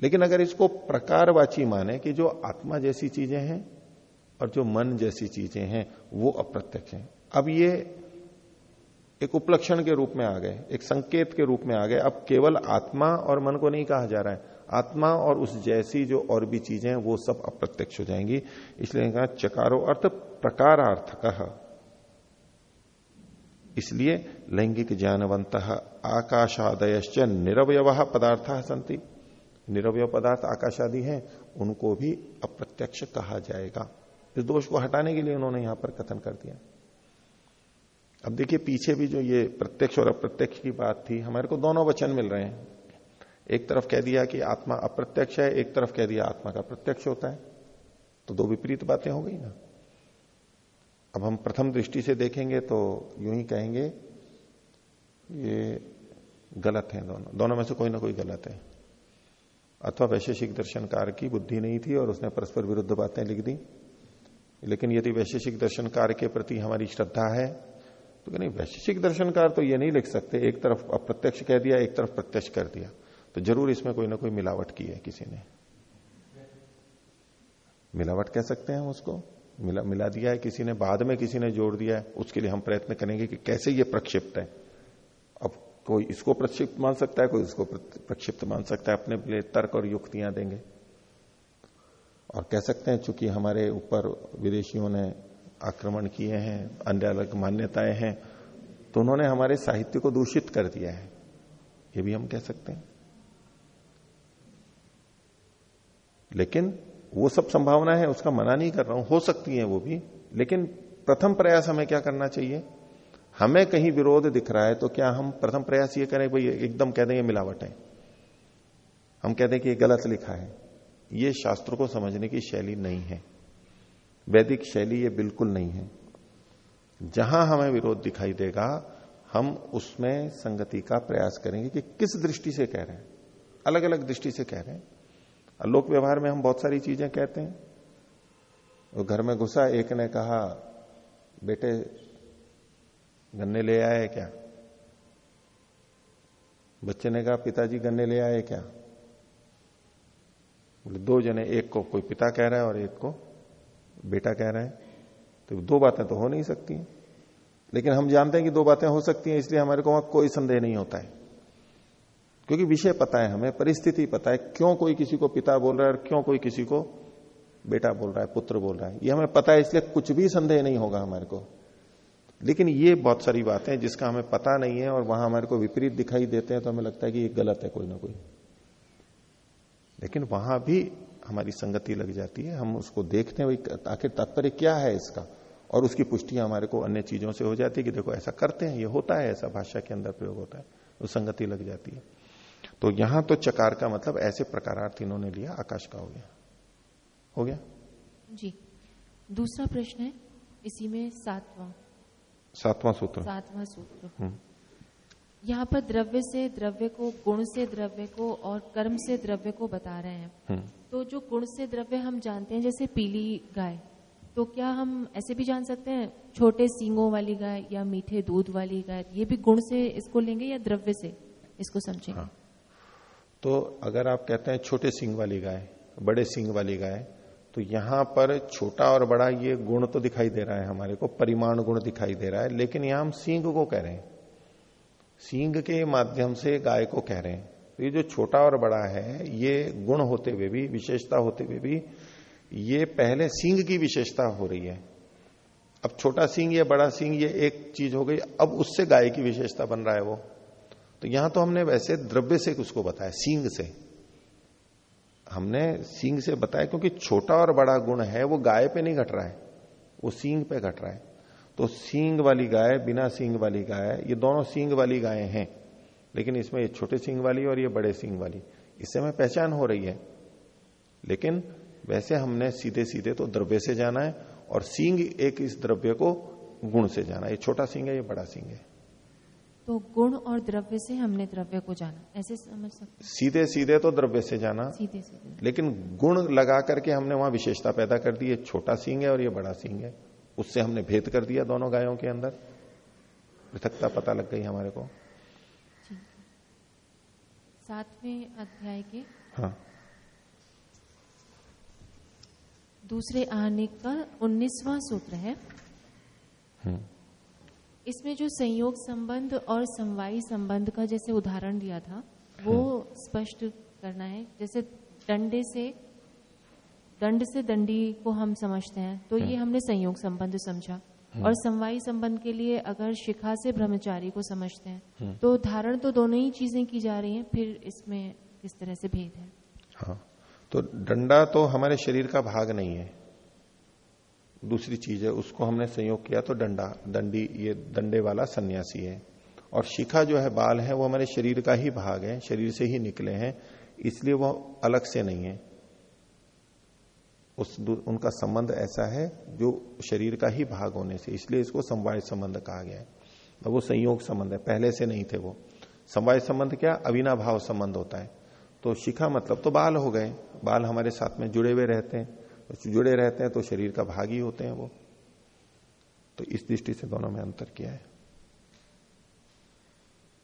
लेकिन अगर इसको प्रकारवाची माने कि जो आत्मा जैसी चीज़ें हैं और जो मन जैसी चीज़ें हैं, वो अप्रत्यक्ष हैं। अब ये एक उपलक्षण के रूप में आ गए, एक संकेत के रूप में आ गए। अब केवल आत्मा और मन को नहीं कहा जा रहा है। आत्मा और उस जैसी जो और भी चीज़ें हैं, वो सब अप्रत्यक्ष हो जाएँगी। इसलिए कहा चकारो अर्थ प्रकारार्थ कहा इसलिए लैंगिक ज्ञानवंत आकाशादय निरवय पदार्थ संति निरवय पदार्थ आकाशादि हैं, उनको भी अप्रत्यक्ष कहा जाएगा। इस दोष को हटाने के लिए उन्होंने यहाँ पर कथन कर दिया। अब देखिए, पीछे भी जो ये प्रत्यक्ष और अप्रत्यक्ष की बात थी, हमारे को दोनों वचन मिल रहे हैं। एक तरफ़ कह दिया कि आत्मा अप्रत्यक्ष है, एक तरफ़ कह दिया आत्मा का प्रत्यक्ष होता है। तो दो विपरीत बातें हो गई ना? अब हम प्रथम दृष्टि से देखेंगे तो यूँ ही कहेंगे, ये गलत है दोनों। दोनों में से कोई ना कोई गलत है। अथवा वैशेषिक दर्शनकार की बुद्धि नहीं थी और उसने परस्पर विरुद्ध बातें लिख दी। लेकिन यदि वैशेषिक दर्शनकार के प्रति हमारी श्रद्धा है तो नहीं वैशेषिक दर्शनकार तो ये नहीं लिख सकते। एक तरफ़ अप्रत्यक्ष कह दिया, एक तरफ़ प्रत्यक्ष कर दिया। तो ज़रूर इसमें कोई ना कोई मिलावट की है किसी ने। मिलावट कह सकते हैं हम उसको? मिला मिला दिया है, किसी ने बाद में किसी ने जोड़ दिया है, उसके लिए हम प्रयत्न करेंगे कि कैसे ये प्रक्षिप्त है। अब कोई इसको प्रक्षिप्त मान सकता है, कोई इसको प्रक्षिप्त मान सकता है, अपने लिए तर्क और युक्तियाँ देंगे। और कह सकते हैं, चूँकि हमारे ऊपर विदेशियों ने आक्रमण किए हैं, अन्य अलग मान्यताएँ हैं तो उन्होंने हमारे साहित्य को दूषित कर दिया है। ये भी हम कह सकते हैं। लेकिन वो सब संभावना है, उसका मना नहीं कर रहा हूँ। हो सकती है वो भी, लेकिन प्रथम प्रयास हमें क्या करना चाहिए? हमें कहीं विरोध दिख रहा है तो क्या हम प्रथम प्रयास ये करें, भाई, एकदम कह दें मिलावट है। हम कह दें कि ये गलत लिखा है। ये शास्त्र को समझने की शैली नहीं है। वैदिक शैली ये बिल्कुल नहीं है। जहाँ हमें विरोध दिखाई देगा, हम उसमें संगति का प्रयास करेंगे कि किस दृष्टि से कह रहे हैं। अलग अलग दृष्टि से कह रहे हैं। लोक व्यवहार में हम बहुत सारी चीज़ें कहते हैं। वो घर में घुसा, एक ने कहा, बेटे, गन्ने ले आए क्या? बच्चे ने कहा, पिताजी, गन्ने ले आए क्या? बोले, दो जने, एक को कोई पिता कह रहा है और एक को बेटा कह रहा है। तो दो बातें तो हो नहीं सकती। लेकिन हम जानते हैं कि दो बातें हो सकती हैं, इसलिए हमारे को वहाँ कोई संदेह नहीं होता है। क्योंकि विषय पता है हमें, परिस्थिति पता है, क्यों कोई किसी को पिता बोल रहा है और क्यों कोई किसी को बेटा बोल रहा है, पुत्र बोल रहा है। ये हमें पता है, इसलिए कुछ भी संदेह नहीं होगा हमारे को। लेकिन ये बहुत सारी बातें हैं जिसका हमें पता नहीं है और वहाँ हमारे को विपरीत दिखाई देते हैं तो हमें लगता है कि ये गलत है कोई ना कोई। लेकिन वहाँ भी हमारी संगति लग जाती है, हम उसको देखते हैं आखिर तात्पर्य क्या है इसका? और उसकी पुष्टि हमारे को अन्य चीज़ों से हो जाती है कि देखो ऐसा करते हैं, ये होता है, ऐसा भाषा के अंदर प्रयोग होता है वो संगति लग जाती है। तो यहाँ तो चकार का मतलब ऐसे प्रकारार्थ इन्होंने लिया आकाश का हो गया। हो गया? जी। दूसरा प्रश्न है इसी में सातवां। सातवां सूत्र। सातवां सूत्र। हम्म। यहाँ पर द्रव्य से द्रव्य को गुण से द्रव्य को और कर्म से द्रव्य को बता रहे हैं। हम्म। तो जो गुण से द्रव्य हम जानते हैं जैसे पीली गाय तो क्या हम ऐसे भी जान सकते हैं? छोटे सींगों वाली गाय या मीठे दूध वाली गाय ये भी गुण से इसको लेंगे या द्रव्य से इसको समझेंगे? हाँ। तो अगर आप कहते हैं छोटे सिंग वाली गाय, बड़े सिंग वाली गाय तो यहाँ पर छोटा और बड़ा ये गुण तो दिखाई दे रहा है हमारे को, परिमाण गुण दिखाई दे रहा है, लेकिन यहाँ हम सींग को कह रहे हैं। सींग के माध्यम से गाय को कह रहे हैं। तो ये जो छोटा और बड़ा है, ये गुण होते हुए भी, विशेषता होते हुए भी, ये पहले सींग की विशेषता हो रही है। अब छोटा सींग या बड़ा सींग ये एक चीज़ हो गई, अब उससे गाय की विशेषता बन रहा है वो। तो यहाँ तो हमने वैसे द्रव्य से उसको बताया, सींग से। हमने सींग से बताया क्योंकि छोटा और बड़ा गुण है, वो गाय पे नहीं घट रहा है, वो सींग पे घट रहा है। तो सींग वाली गाय, बिना सींग वाली गाय, ये दोनों सींग वाली गाय हैं, लेकिन इसमें ये छोटे सींग वाली और ये बड़े सींग वाली। इससे हमें पहचान हो रही है। लेकिन वैसे हमने सीधे सीधे तो द्रव्य से जाना है, और सींग एक इस द्रव्य को गुण से जाना है। ये छोटा सींग है, ये बड़ा सींग है। तो गुण और द्रव्य से हमने द्रव्य को जाना। ऐसे समझ सकते सीधे सीधे तो द्रव्य से जाना। सीधे सीधे। लेकिन गुण लगा करके हमने वहाँ विशेषता पैदा कर दी। ये छोटा सींग है और ये बड़ा सींग है। उससे हमने भेद कर दिया दोनों गायों के अंदर। पृथकता पता लग गई हमारे को। सातवें अध्याय के हाँ। दूसरे आने का उन्नीसवा सूत्र है। हम्म। इसमें जो संयोग संबंध और समवायी संबंध का जैसे उदाहरण दिया था वो हम्म। स्पष्ट करना है जैसे दंडे से दंड से दंडी को हम समझते हैं तो ये हम्म। हमने संयोग संबंध समझा हम्म। और समवायी संबंध के लिए अगर शिखा से ब्रह्मचारी को समझते हैं तो धारण तो दोनों ही चीज़ें की जा रही हैं फिर इसमें किस तरह से भेद है हाँ तो डंडा तो हमारे शरीर का भाग नहीं है दूसरी चीज़ है, उसको हमने संयोग किया तो डंडा दंडी ये दंडे वाला सन्यासी है। और शिखा जो है, बाल है, वो हमारे शरीर का ही भाग है, शरीर से ही निकले हैं, इसलिए वो अलग से नहीं है। उस उनका संबंध ऐसा है जो शरीर का ही भाग होने से, इसलिए इसको समवाय संबंध कहा गया है। तो वो संयोग संबंध है, पहले से नहीं थे वो। समवाय संबंध क्या? अविनाभाव संबंध होता है। तो शिखा मतलब तो बाल हो गए, बाल हमारे साथ में जुड़े हुए रहते हैं। जुड़े रहते हैं तो शरीर का भाग ही होते हैं वो। तो इस दृष्टि से दोनों में अंतर किया है?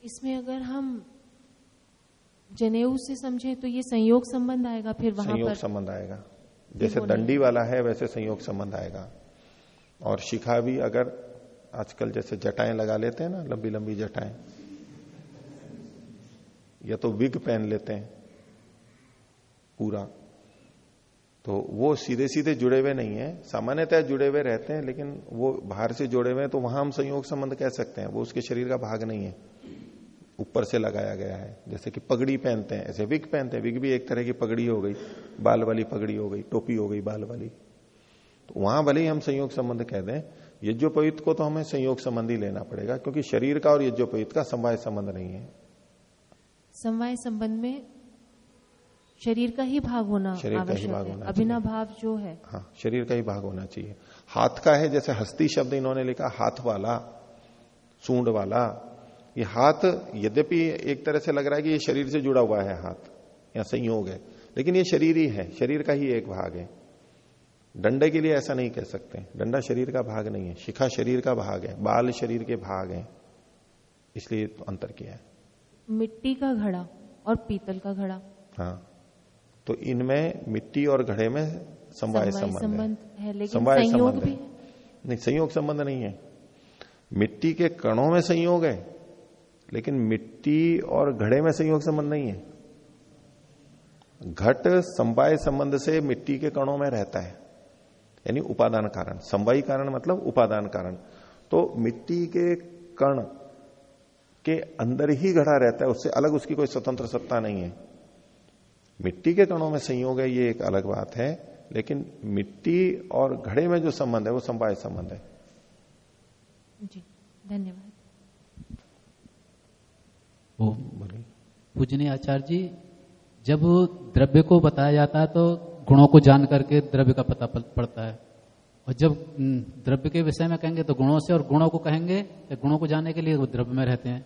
इसमें अगर हम जनेऊ से समझे तो ये संयोग संबंध आएगा फिर वहाँ संयोग संबंध आएगा। जैसे दंडी वाला है वैसे संयोग संबंध आएगा। और शिखा भी अगर आजकल जैसे जटाएँ लगा लेते हैं ना लंबी लंबी जटाएँ या तो विग पहन लेते हैं पूरा। तो वो सीधे सीधे जुड़े हुए नहीं है। सामान्यतः जुड़े हुए रहते हैं, लेकिन वो बाहर से जुड़े हुए हैं तो वहाँ हम संयोग संबंध कह सकते हैं। वो उसके शरीर का भाग नहीं है। ऊपर से लगाया गया है। जैसे कि पगड़ी पहनते हैं, ऐसे विग पहनते हैं। विग भी एक तरह की पगड़ी हो गई। बाल वाली पगड़ी हो गई, टोपी हो गई, बाल वाली। तो वहाँ भले ही हम संयोग संबंध कह दें यज्ञोपयुक्त को तो हमें संयोग संबंध ही लेना पड़ेगा, क्योंकि शरीर का और यज्ञोपयुक्त का समवाय संबंध नहीं है। समवाय संबंध में शरीर का ही भाग होना शरीर का ही भाग होना अभिना भाव जो है। हाँ शरीर का ही भाग होना चाहिए। हाथ का है जैसे हस्ती शब्द इन्होंने लिखा हाथ वाला सूंड वाला। ये हाथ यद्यपि एक तरह से लग रहा है कि ये शरीर से जुड़ा हुआ है हाथ या संयोग है लेकिन ये शरीर ही है शरीर का ही एक भाग है। डंडे के लिए ऐसा नहीं कह सकते। डंडा शरीर का भाग नहीं है शिखा शरीर का भाग है बाल शरीर के भाग है। इसलिए तो अंतर किया है। मिट्टी का घड़ा और पीतल का घड़ा। हाँ। तो इनमें मिट्टी और घड़े में समवाय संबंध है। समवाय संबंध है। नहीं संयोग संबंध नहीं है। मिट्टी के कणों में संयोग है लेकिन मिट्टी और घड़े में संयोग संबंध नहीं है। घट संवाय संबंध से मिट्टी के कणों में रहता है यानी उपादान कारण। समवायी कारण मतलब उपादान कारण। तो मिट्टी के कण के अंदर ही घड़ा रहता है उससे अलग उसकी कोई स्वतंत्र सत्ता नहीं है। मिट्टी के कणों में संयोग है ये एक अलग बात है लेकिन मिट्टी और घड़े में जो संबंध है वो समवाय संबंध है। जी धन्यवाद। ओ पूजनीय आचार्य जी जब द्रव्य को बताया जाता है तो गुणों को जान करके द्रव्य का पता पड़ता है। और जब द्रव्य के विषय में कहेंगे तो गुणों से और गुणों को कहेंगे तो गुणों को जानने के लिए वो द्रव्य में रहते हैं।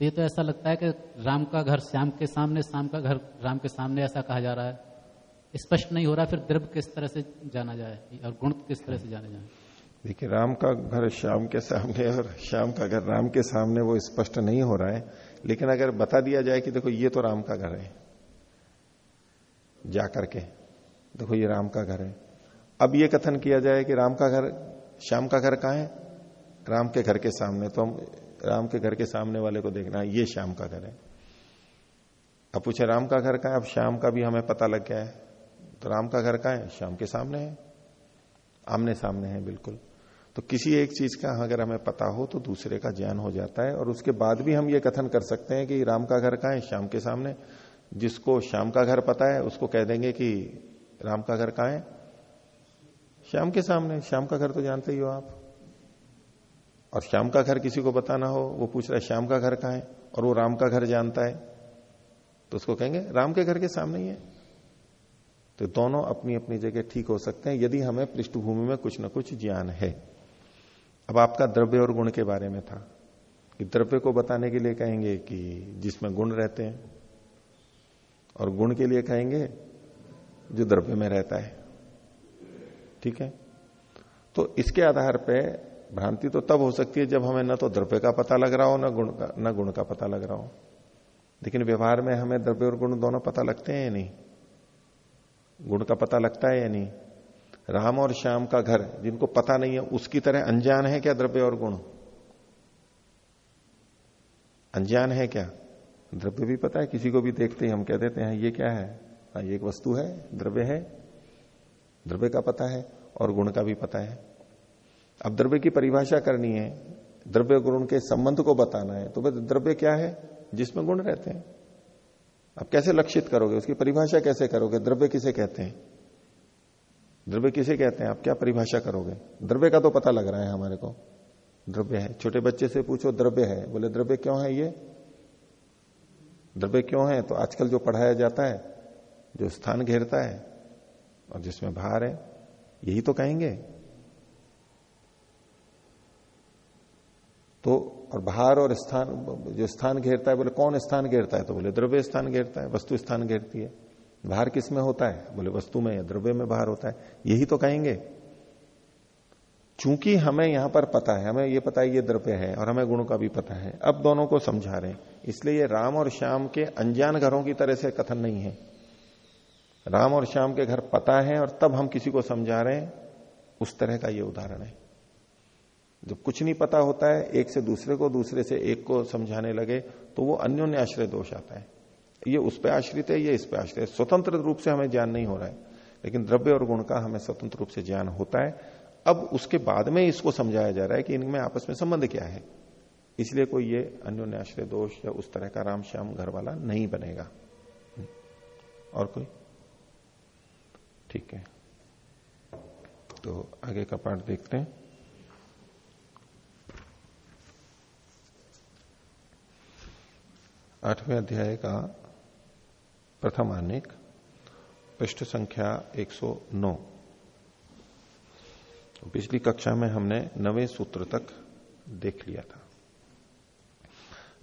तो ये तो ऐसा लगता है कि राम का घर श्याम के सामने, श्याम का घर राम के सामने ऐसा कहा जा रहा है। स्पष्ट नहीं हो रहा फिर द्रव्य किस तरह से जाना जाए और गुण किस तरह से जाने जाए। देखिए, राम का घर श्याम के सामने और श्याम का घर राम के सामने वो स्पष्ट नहीं हो रहा है। लेकिन अगर बता दिया जाए कि देखो, ये तो राम का घर है जा करके देखो, ये राम का घर है। अब ये कथन किया जाए कि राम का घर, श्याम का घर कहाँ है? राम के घर के सामने। तो हम राम के घर के सामने वाले को देखना, ये श्याम का घर है। अब पूछे, राम का घर कहा है? अब श्याम का भी हमें पता लग गया है। तो राम का घर कहा है? श्याम के सामने है। आमने सामने है, बिल्कुल। तो किसी एक चीज़ का अगर हमें पता हो तो दूसरे का ज्ञान हो जाता है, और उसके बाद भी हम ये कथन कर सकते हैं कि राम का घर कहा है? श्याम के सामने। जिसको श्याम का घर पता है, उसको कह देंगे कि, राम का घर कहा है? श्याम के सामने। श्याम का घर तो जानते ही हो आप। और श्याम का घर किसी को बताना हो, वो पूछ रहा है, श्याम का घर कहाँ है? और वो राम का घर जानता है। तो उसको कहेंगे, राम के घर के सामने ही है। तो दोनों अपनी अपनी जगह ठीक हो सकते हैं, यदि हमें पृष्ठभूमि में कुछ ना कुछ ज्ञान है। अब आपका द्रव्य और गुण के बारे में था। कि द्रव्य को बताने के लिए कहेंगे कि जिसमें गुण रहते हैं, और गुण के लिए कहेंगे जो द्रव्य में रहता है। ठीक है? तो इसके आधार पे भ्रांति तो तब हो सकती है जब हमें न तो द्रव्य का पता लग रहा हो, न गुण का, न गुण का पता लग रहा हो। लेकिन व्यवहार में हमें द्रव्य और गुण दोनों पता लगते हैं या नहीं? गुण का पता लगता है या नहीं? राम और श्याम का घर, जिनको पता नहीं है, उसकी तरह अनजान है क्या द्रव्य और गुण? अनजान है क्या? द्रव्य भी पता है, किसी को भी देखते ही हम कह देते हैं, ये क्या है? हाँ ये एक वस्तु है, द्रव्य है। द्रव्य का पता है और गुण का भी पता है। अब द्रव्य की परिभाषा करनी है, द्रव्य गुण के संबंध को बताना है तो द्रव्य क्या है? जिसमें गुण रहते हैं। अब कैसे लक्षित करोगे? उसकी परिभाषा कैसे करोगे? द्रव्य किसे कहते हैं? द्रव्य किसे कहते हैं? आप क्या परिभाषा करोगे? द्रव्य का तो पता लग रहा है हमारे को। द्रव्य है। छोटे बच्चे से पूछो, द्रव्य है। बोले, द्रव्य क्यों है ये? द्रव्य क्यों है? तो आजकल जो पढ़ाया जाता है, जो स्थान घेरता है और जिसमें भार है, यही तो कहेंगे। तो और भार और स्थान, जो स्थान घेरता है, बोले, कौन स्थान घेरता है? तो बोले, द्रव्य स्थान घेरता है, वस्तु स्थान घेरती है। भार किसमें होता है? बोले, वस्तु में या द्रव्य में भार होता है। यही तो कहेंगे। चूँकि हमें यहाँ पर पता है, हमें ये पता है ये द्रव्य है, और हमें गुणों का भी पता है, अब दोनों को समझा रहे हैं। इसलिए ये राम और श्याम के अनजान घरों की तरह से कथन नहीं है। राम और श्याम के घर पता है, और तब हम किसी को समझा रहे हैं। उस तरह का ये उदाहरण है। जब कुछ नहीं पता होता है, एक से दूसरे को, दूसरे से एक को समझाने लगे तो वो अन्योन्य आश्रय दोष आता है। ये उस पर आश्रित है, ये इस पर आश्रित है। स्वतंत्र रूप से हमें ज्ञान नहीं हो रहा है, लेकिन द्रव्य और गुण का हमें स्वतंत्र रूप से ज्ञान होता है। अब उसके बाद में इसको समझाया जा रहा है कि इनमें आपस में संबंध क्या है। इसलिए कोई ये अन्योन्य आश्रय दोष या उस तरह का राम श्याम घर वाला नहीं बनेगा। और कोई? ठीक है। तो आगे का पाठ देखते हैं। आठवें अध्याय का प्रथम अनेक पृष्ठ संख्या 109 पिछली कक्षा में हमने नवे सूत्र तक देख लिया था।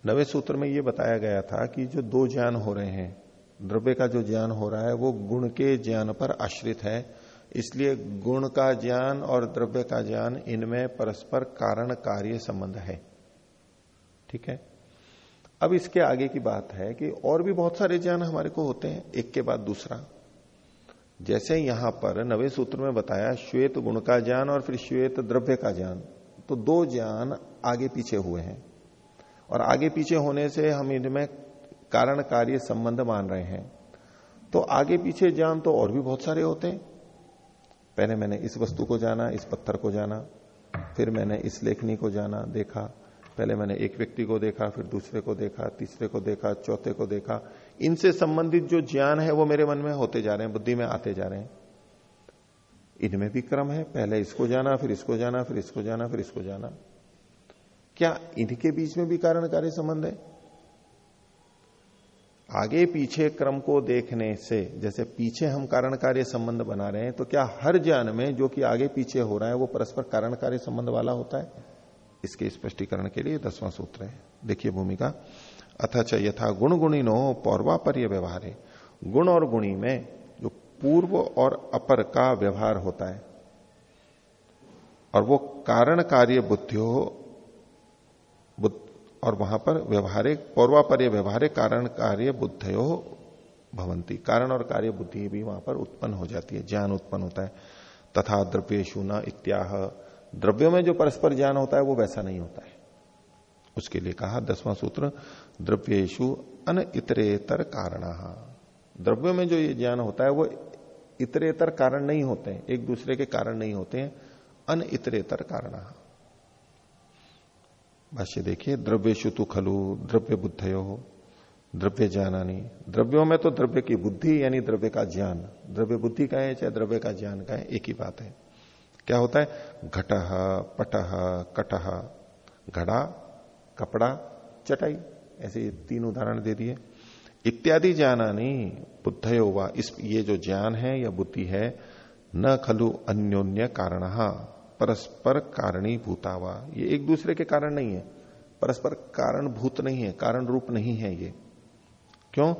नवे सूत्र में यह बताया गया था कि जो दो ज्ञान हो रहे हैं, द्रव्य का जो ज्ञान हो रहा है, वो गुण के ज्ञान पर आश्रित है। इसलिए गुण का ज्ञान और द्रव्य का ज्ञान, इनमें परस्पर कारण कार्य संबंध है। ठीक है? अब इसके आगे की बात है कि और भी बहुत सारे ज्ञान हमारे को होते हैं, एक के बाद दूसरा। जैसे यहाँ पर नवे सूत्र में बताया, श्वेत गुण का ज्ञान और फिर श्वेत द्रव्य का ज्ञान। तो दो ज्ञान आगे पीछे हुए हैं। और आगे पीछे होने से हम इनमें कारण कार्य संबंध मान रहे हैं। तो आगे पीछे ज्ञान तो और भी बहुत सारे होते हैं। पहले मैंने इस वस्तु को जाना, इस पत्थर को जाना, फिर मैंने इस लेखनी को जाना, देखा। पहले मैंने एक व्यक्ति को देखा, फिर दूसरे को देखा, तीसरे को देखा, चौथे को देखा। इनसे संबंधित जो ज्ञान है वो मेरे मन में होते जा रहे हैं, बुद्धि में आते जा रहे हैं। इनमें भी क्रम है, पहले इसको जाना, फिर इसको जाना, फिर इसको जाना, फिर इसको जाना। क्या इनके बीच में भी कारण कार्य संबंध है? आगे पीछे क्रम को देखने से, जैसे पीछे हम कारण कार्य संबंध बना रहे हैं तो क्या हर ज्ञान में जो कि आगे पीछे हो रहा है, वो परस्पर कारण कार्य संबंध वाला होता है? इसके स्पष्टीकरण के लिए दसवां सूत्र है। देखिए भूमिका। अथच यथा गुण गुणी गुणिनो पौर्वापर्य व्यवहार। है गुण और गुणी में जो पूर्व और अपर का व्यवहार होता है, और वो कारण कार्य बुद्धियो और वहाँ पर व्यवहारिक पौर्वापर्य व्यवहारिक कारण कार्य बुद्धयो भवंती। कारण और कार्य बुद्धि भी वहाँ पर उत्पन्न हो जाती है, ज्ञान उत्पन्न होता है। तथा द्रव्येशु न इत्याह द्रव्यों में जो परस्पर ज्ञान होता है, वो वैसा नहीं होता है। उसके लिए कहा दसवां सूत्र द्रव्येशु अन इतरेतर कारण। द्रव्यों में जो ये ज्ञान होता है, वो इतरेतर कारण नहीं होते हैं, एक दूसरे के कारण नहीं होते हैं। अन इतरेतर कारण। भाष्य देखिए द्रव्येशु तो खलु द्रव्य बुद्धयो हो द्रव्य ज्ञानानी। द्रव्यों में तो द्रव्य की बुद्धि, यानी द्रव्य का ज्ञान। द्रव्य बुद्धि का है चाहे द्रव्य का ज्ञान का है एक ही बात है। क्या होता है? घट, पट, कट, घड़ा, कपड़ा, चटाई। ऐसे तीन उदाहरण दे दिए। इत्यादि ज्ञानानी बुद्धयो वा, इस ये जो ज्ञान है, या बुद्धि है, न खलु अन्योन्य कारण, परस्पर कारणी भूतावा ये एक दूसरे के कारण नहीं है। परस्पर कारण भूत नहीं है कारण रूप नहीं है ये। क्यों?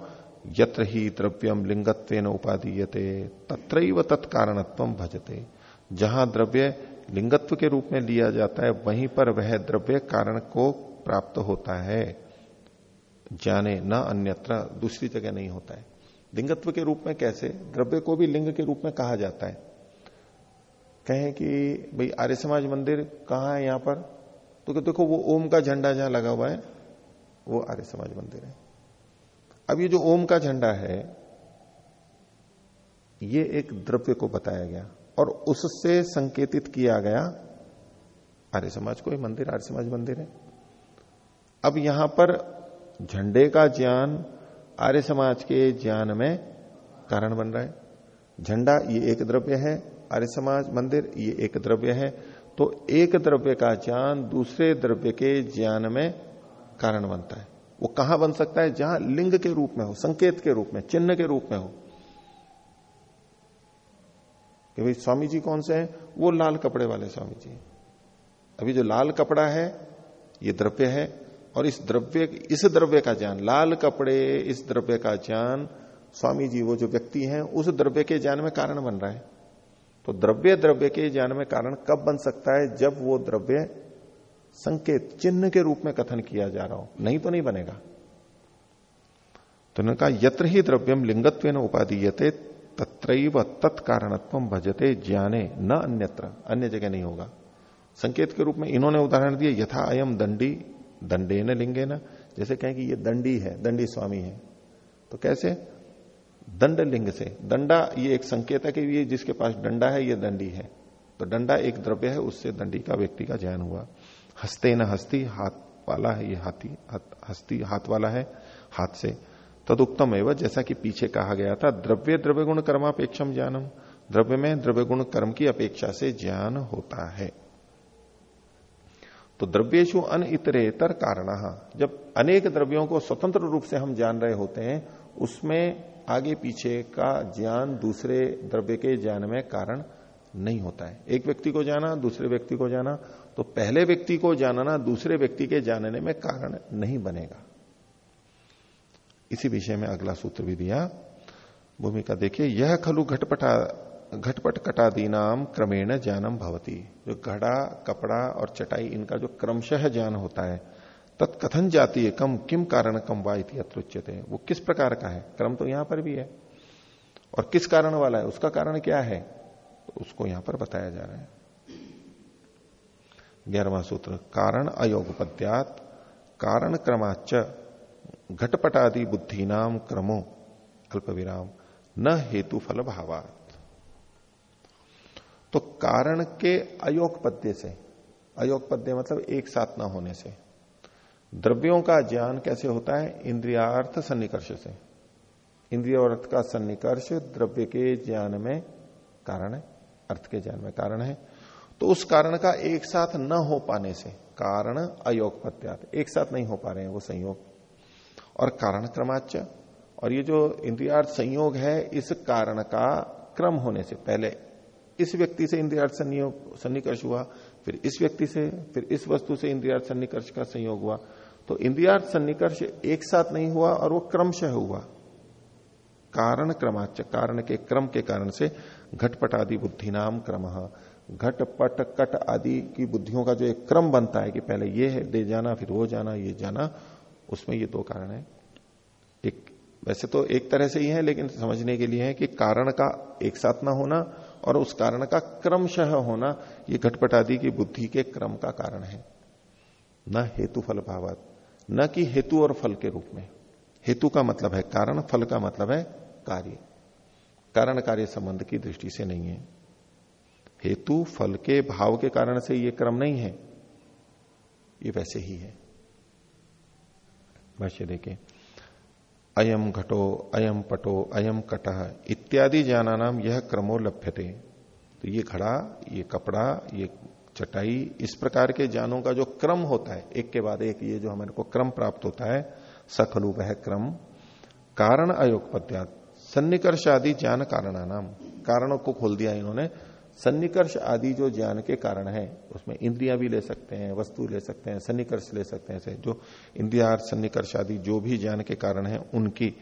यत्र ही द्रव्यम लिंगत्व उपाधीयते तत्र तत्कारणत्व भजते। जहाँ द्रव्य लिंगत्व के रूप में लिया जाता है, वहीं पर वह द्रव्य कारण को प्राप्त होता है। जाने न अन्यत्र दूसरी जगह नहीं होता है। लिंगत्व के रूप में कैसे? द्रव्य को भी लिंग के रूप में कहा जाता है। कहें कि, भाई आर्य समाज मंदिर कहाँ है यहाँ पर? तो क्या देखो, वो ओम का झंडा जहाँ लगा हुआ है, वो आर्य समाज मंदिर है। अब ये जो ओम का झंडा है, ये एक द्रव्य को बताया गया। और उससे संकेतित किया गया, आर्य समाज को मंदिर, आर्य समाज मंदिर है। अब यहाँ पर झंडे का ज्ञान आर्य समाज के ज्ञान में कारण बन रहा है। झंडा, ये एक द्रव्य है, आर्य समाज मंदिर, ये एक द्रव्य है। तो एक द्रव्य का ज्ञान दूसरे द्रव्य के ज्ञान में कारण बनता है। वो कहाँ बन सकता है? जहाँ लिंग के रूप में हो, संकेत के रूप में, चिन्ह के रूप में हो। कि भाई स्वामी जी कौन से हैं? वो लाल कपड़े वाले स्वामी जी अभी जो लाल कपड़ा है, ये द्रव्य है, और इस द्रव्य इस द्रव्य का ज्ञान, लाल कपड़े, इस द्रव्य का ज्ञान स्वामी जी वो जो व्यक्ति हैं, उस द्रव्य के ज्ञान में कारण बन रहा है। तो द्रव्य द्रव्य के ज्ञान में कारण कब बन सकता है? जब वो द्रव्य संकेत, चिन्ह के रूप में कथन किया जा रहा हो। नहीं तो नहीं बनेगा। तो उन्होंने कहा, यत्र ही द्रव्यम लिंगत्व उपाधीयते तत्र तत्कारणत्व भजते ज्ञाने, न अन्यत्र। अन्य जगह नहीं होगा। संकेत के रूप में इन्होंने उदाहरण दिए, यथा अयम दंडी दंडे न लिंगे न जैसे कहें कि ये दंडी है, दंडी स्वामी है। तो कैसे? दंड लिंग से। दंडा ये एक संकेत है कि ये जिसके पास डंडा है, ये दंडी है। तो डंडा एक द्रव्य है, उससे दंडी का व्यक्ति का ज्ञान हुआ। हस्ते न हस्ती, हाथ वाला है, ये हाथी, हस्ती, हाथ वाला है, हाथ से। तदुक्तम एवं जैसा कि पीछे कहा गया था, द्रव्य द्रव्य गुण कर्मापेक्षम ज्ञानम। द्रव्य में द्रव्य गुण कर्म की अपेक्षा से ज्ञान होता है। तो द्रव्येशु अन इतरेतर कारण, जब अनेक द्रव्यों को स्वतंत्र रूप से हम जान रहे होते हैं, उसमें आगे पीछे का ज्ञान दूसरे द्रव्य के ज्ञान में कारण नहीं होता है। एक व्यक्ति को जाना, दूसरे व्यक्ति को जाना तो पहले व्यक्ति को जानना दूसरे व्यक्ति के जानने में कारण नहीं बनेगा। इसी विषय में अगला सूत्र भी दिया। भूमिका देखिए, यह खलु घटपटा, घटपट कटादी नाम क्रमेण ज्ञानम भवती। जो घड़ा, कपड़ा और चटाई, इनका जो क्रमशः ज्ञान होता है, तत्कथन जाती है कम, किम कारण कम वाइती अत्रुच्यते। वो किस प्रकार का है? क्रम तो यहाँ पर भी है। और किस कारण वाला है? उसका कारण क्या है? तो उसको यहाँ पर बताया जा रहा है। ग्यारहवा सूत्र, कारण अयोगपद्यात, कारण क्रमाच घटपटादि बुद्धि नाम क्रमो अल्प विराम न हेतु फल भावात तो कारण के अयोग पद्य से, अयोग पद्य मतलब एक साथ ना होने से। द्रव्यों का ज्ञान कैसे होता है? इंद्रियार्थ सन्निकर्ष से। इंद्रिय और अर्थ का सन्निकर्ष द्रव्य के ज्ञान में कारण है, अर्थ के ज्ञान में कारण है। तो उस कारण का एक साथ न हो पाने से, कारण अयोग पत्यात एक साथ नहीं हो पा रहे हैं वो संयोग। और कारण क्रमाच और ये जो इंद्रियार्थ संयोग है, इस कारण का क्रम होने से पहले इस व्यक्ति से इंद्रियार्थ सन्निकर्ष हुआ, फिर इस व्यक्ति से, फिर इस वस्तु से इंद्रियार्थ सन्निकर्ष का संयोग हुआ। तो इंद्रियार्थ सन्निकर्ष एक साथ नहीं हुआ और वो क्रमशः हुआ। कारण क्रमाच कारण के क्रम के कारण से घटपट आदि बुद्धि नाम क्रम। घटपट, कट आदि की बुद्धियों का जो एक क्रम बनता है कि पहले ये है, दे जाना, फिर वो जाना, ये जाना उसमें ये दो कारण है। एक, वैसे तो एक तरह से ही है, लेकिन समझने के लिए है कि कारण का एक साथ ना होना और उस कारण का क्रमशः होना, ये घटपट आदि की बुद्धि के क्रम का कारण है। न हेतु फल भावत, न कि हेतु और फल के रूप में। हेतु का मतलब है कारण, फल का मतलब है कार्य। कारण कार्य संबंध की दृष्टि से नहीं है। हेतु, फल के भाव के कारण से ये क्रम नहीं है। ये वैसे ही है। भाष्य देखे अयम घटो अयम पटो अयम कटह इत्यादि ज्ञाना नाम यह क्रमो लभ्यते। तो ये घड़ा, ये कपड़ा, ये चटाई, इस प्रकार के ज्ञानों का जो क्रम होता है, एक के बाद एक ये जो हमारे को क्रम प्राप्त होता है सखलु वह क्रम, कारण अयोग पद्यात सन्निकर्ष आदि ज्ञान कारण नाम कारणों को खोल दिया इन्होंने सन्निकर्ष आदि जो ज्ञान के कारण है, उसमें इंद्रियाँ भी ले सकते हैं, वस्तु ले सकते हैं, सन्निकर्ष ले सकते हैं जो इंद्रिया सन्निकर्ष आदि जो भी ज्ञान के कारण है, उनकी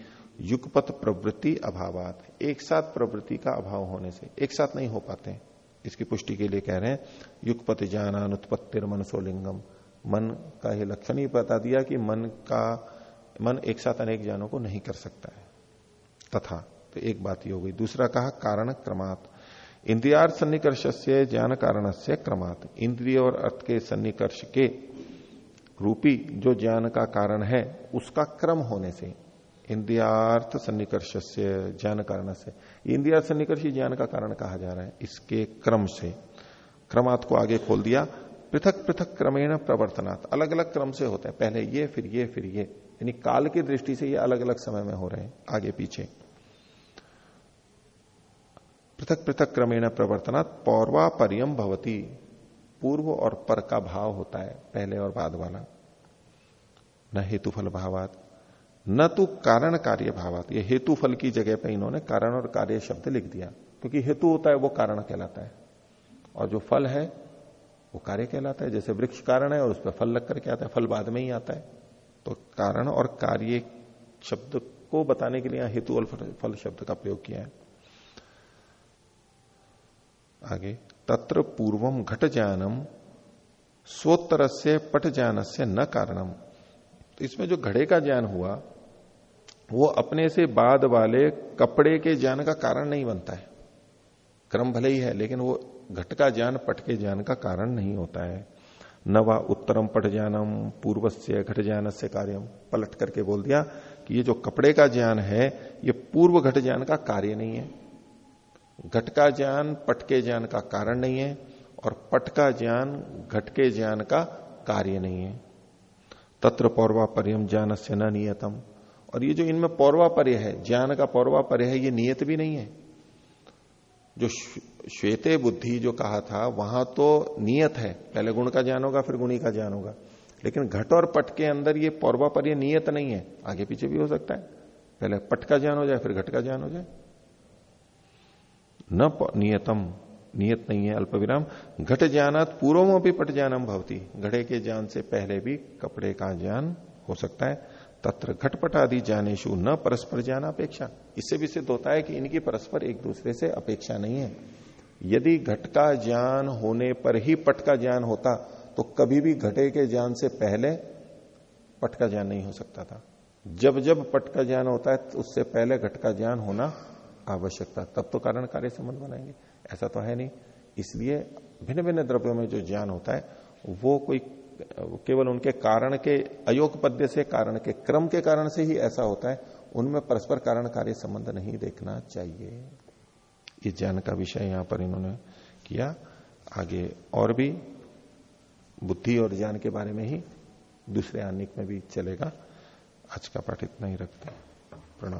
युगपत प्रवृत्ति अभावात, एक साथ प्रवृत्ति का अभाव होने से, एक साथ नहीं हो पाते इसकी पुष्टि के लिए कह रहे हैं, युगपत ज्ञान अनुत्पत्तिर मनसोलिंगम मन का ही लक्षण ही बता दिया कि मन का, मन एक साथ अनेक ज्ञानों को नहीं कर सकता है। तथा तो एक बात ही हो गई, दूसरा कहा, कारण क्रमात् इंद्रियार्थ सन्निकर्ष से ज्ञान कारण से क्रमात्। इंद्रिय और अर्थ के सन्निकर्ष के रूपी जो ज्ञान का कारण है, उसका क्रम होने से इंद्रियार्थ सन्निकर्ष से ज्ञान कारण से इंद्रिया सन्निकर्ष ज्ञान का कारण कहा जा रहा है, इसके क्रम से। क्रमात् को आगे खोल दिया पृथक पृथक क्रमेण प्रवर्तनात्। अलग अलग क्रम से होते हैं, पहले ये, फिर ये फिर ये। यानी काल की दृष्टि से ये अलग अलग समय में हो रहे हैं, आगे पीछे। पृथक पृथक क्रमेण प्रवर्तनात् पौर्वापर्यम भवती। पूर्व और पर का भाव होता है, पहले और बाद वाला। न हेतु फल भावात, न तो कारण कार्य भावात। ये हेतु फल की जगह पे इन्होंने कारण और कार्य शब्द लिख दिया, क्योंकि हेतु होता है, वो कारण कहलाता है। और जो फल है, वो कार्य कहलाता है। जैसे वृक्ष कारण है और उस पर फल लग करके आता है, फल बाद में ही आता है। तो कारण और कार्य शब्द को बताने के लिए हेतु और फल शब्द का प्रयोग किया है। आगे, तत्र पूर्वम घट ज्ञानम स्वोत्तर से पट ज्ञान से न कारणम तो इसमें जो घड़े का ज्ञान हुआ, वो अपने से बाद वाले कपड़े के ज्ञान का कारण नहीं बनता है। क्रम भले ही है, लेकिन वो घट का ज्ञान पट के ज्ञान का कारण नहीं होता है। न वा उत्तरम पट ज्ञानम पूर्व से घट ज्ञान से कार्यम पलट करके बोल दिया कि ये जो कपड़े का ज्ञान है, ये पूर्व घट ज्ञान का कार्य नहीं है। घट का ज्ञान पट के ज्ञान का कारण नहीं है और पट का ज्ञान घट के ज्ञान का कार्य नहीं है। तत्र पौर्वापर्यम ज्ञान से न नियतम। और ये जो इनमें पौर्वापर्य है, ज्ञान का पौर्वापर्य है, ये नियत भी नहीं है। जो श्वेते बुद्धि जो कहा था, वहाँ तो नियत है। पहले गुण का ज्ञान होगा, फिर गुणी का ज्ञान होगा। लेकिन घट और पट के अंदर ये पौर्वापर्य नियत नहीं है। आगे पीछे भी हो सकता है। पहले पट का ज्ञान हो जाए, फिर घट का ज्ञान हो जाए। न नियतम, नियत नहीं है अल्प विराम घट ज्ञानात पूर्वों भी पट ज्ञानम भवती। घड़े के ज्ञान से पहले भी कपड़े का ज्ञान हो सकता है। तत्र घटपट आदि ज्ञानेशु न परस्पर ज्ञान अपेक्षा इससे भी सिद्ध होता है कि इनकी परस्पर एक दूसरे से अपेक्षा नहीं है। यदि घट का ज्ञान होने पर ही पट का ज्ञान होता तो कभी भी घटे के ज्ञान से पहले पट का ज्ञान नहीं हो सकता था। जब जब पट का ज्ञान होता है तो उससे पहले घट का ज्ञान होना आवश्यकता। तब तो कारण कार्य संबंध बनाएँगे। ऐसा तो है नहीं। इसलिए भिन्न भिन्न द्रव्यों में जो ज्ञान होता है, वो कोई, केवल उनके कारण के, अयोग पद्य से, कारण के, क्रम के कारण से ही ऐसा होता है। उनमें परस्पर कारण कार्य संबंध नहीं देखना चाहिए। ये ज्ञान का विषय यहाँ पर इन्होंने किया। आगे और भी बुद्धि और ज्ञान के बारे में ही दूसरे आनिक में भी चलेगा। आज का पाठ इतना ही रखते हैं। प्रणव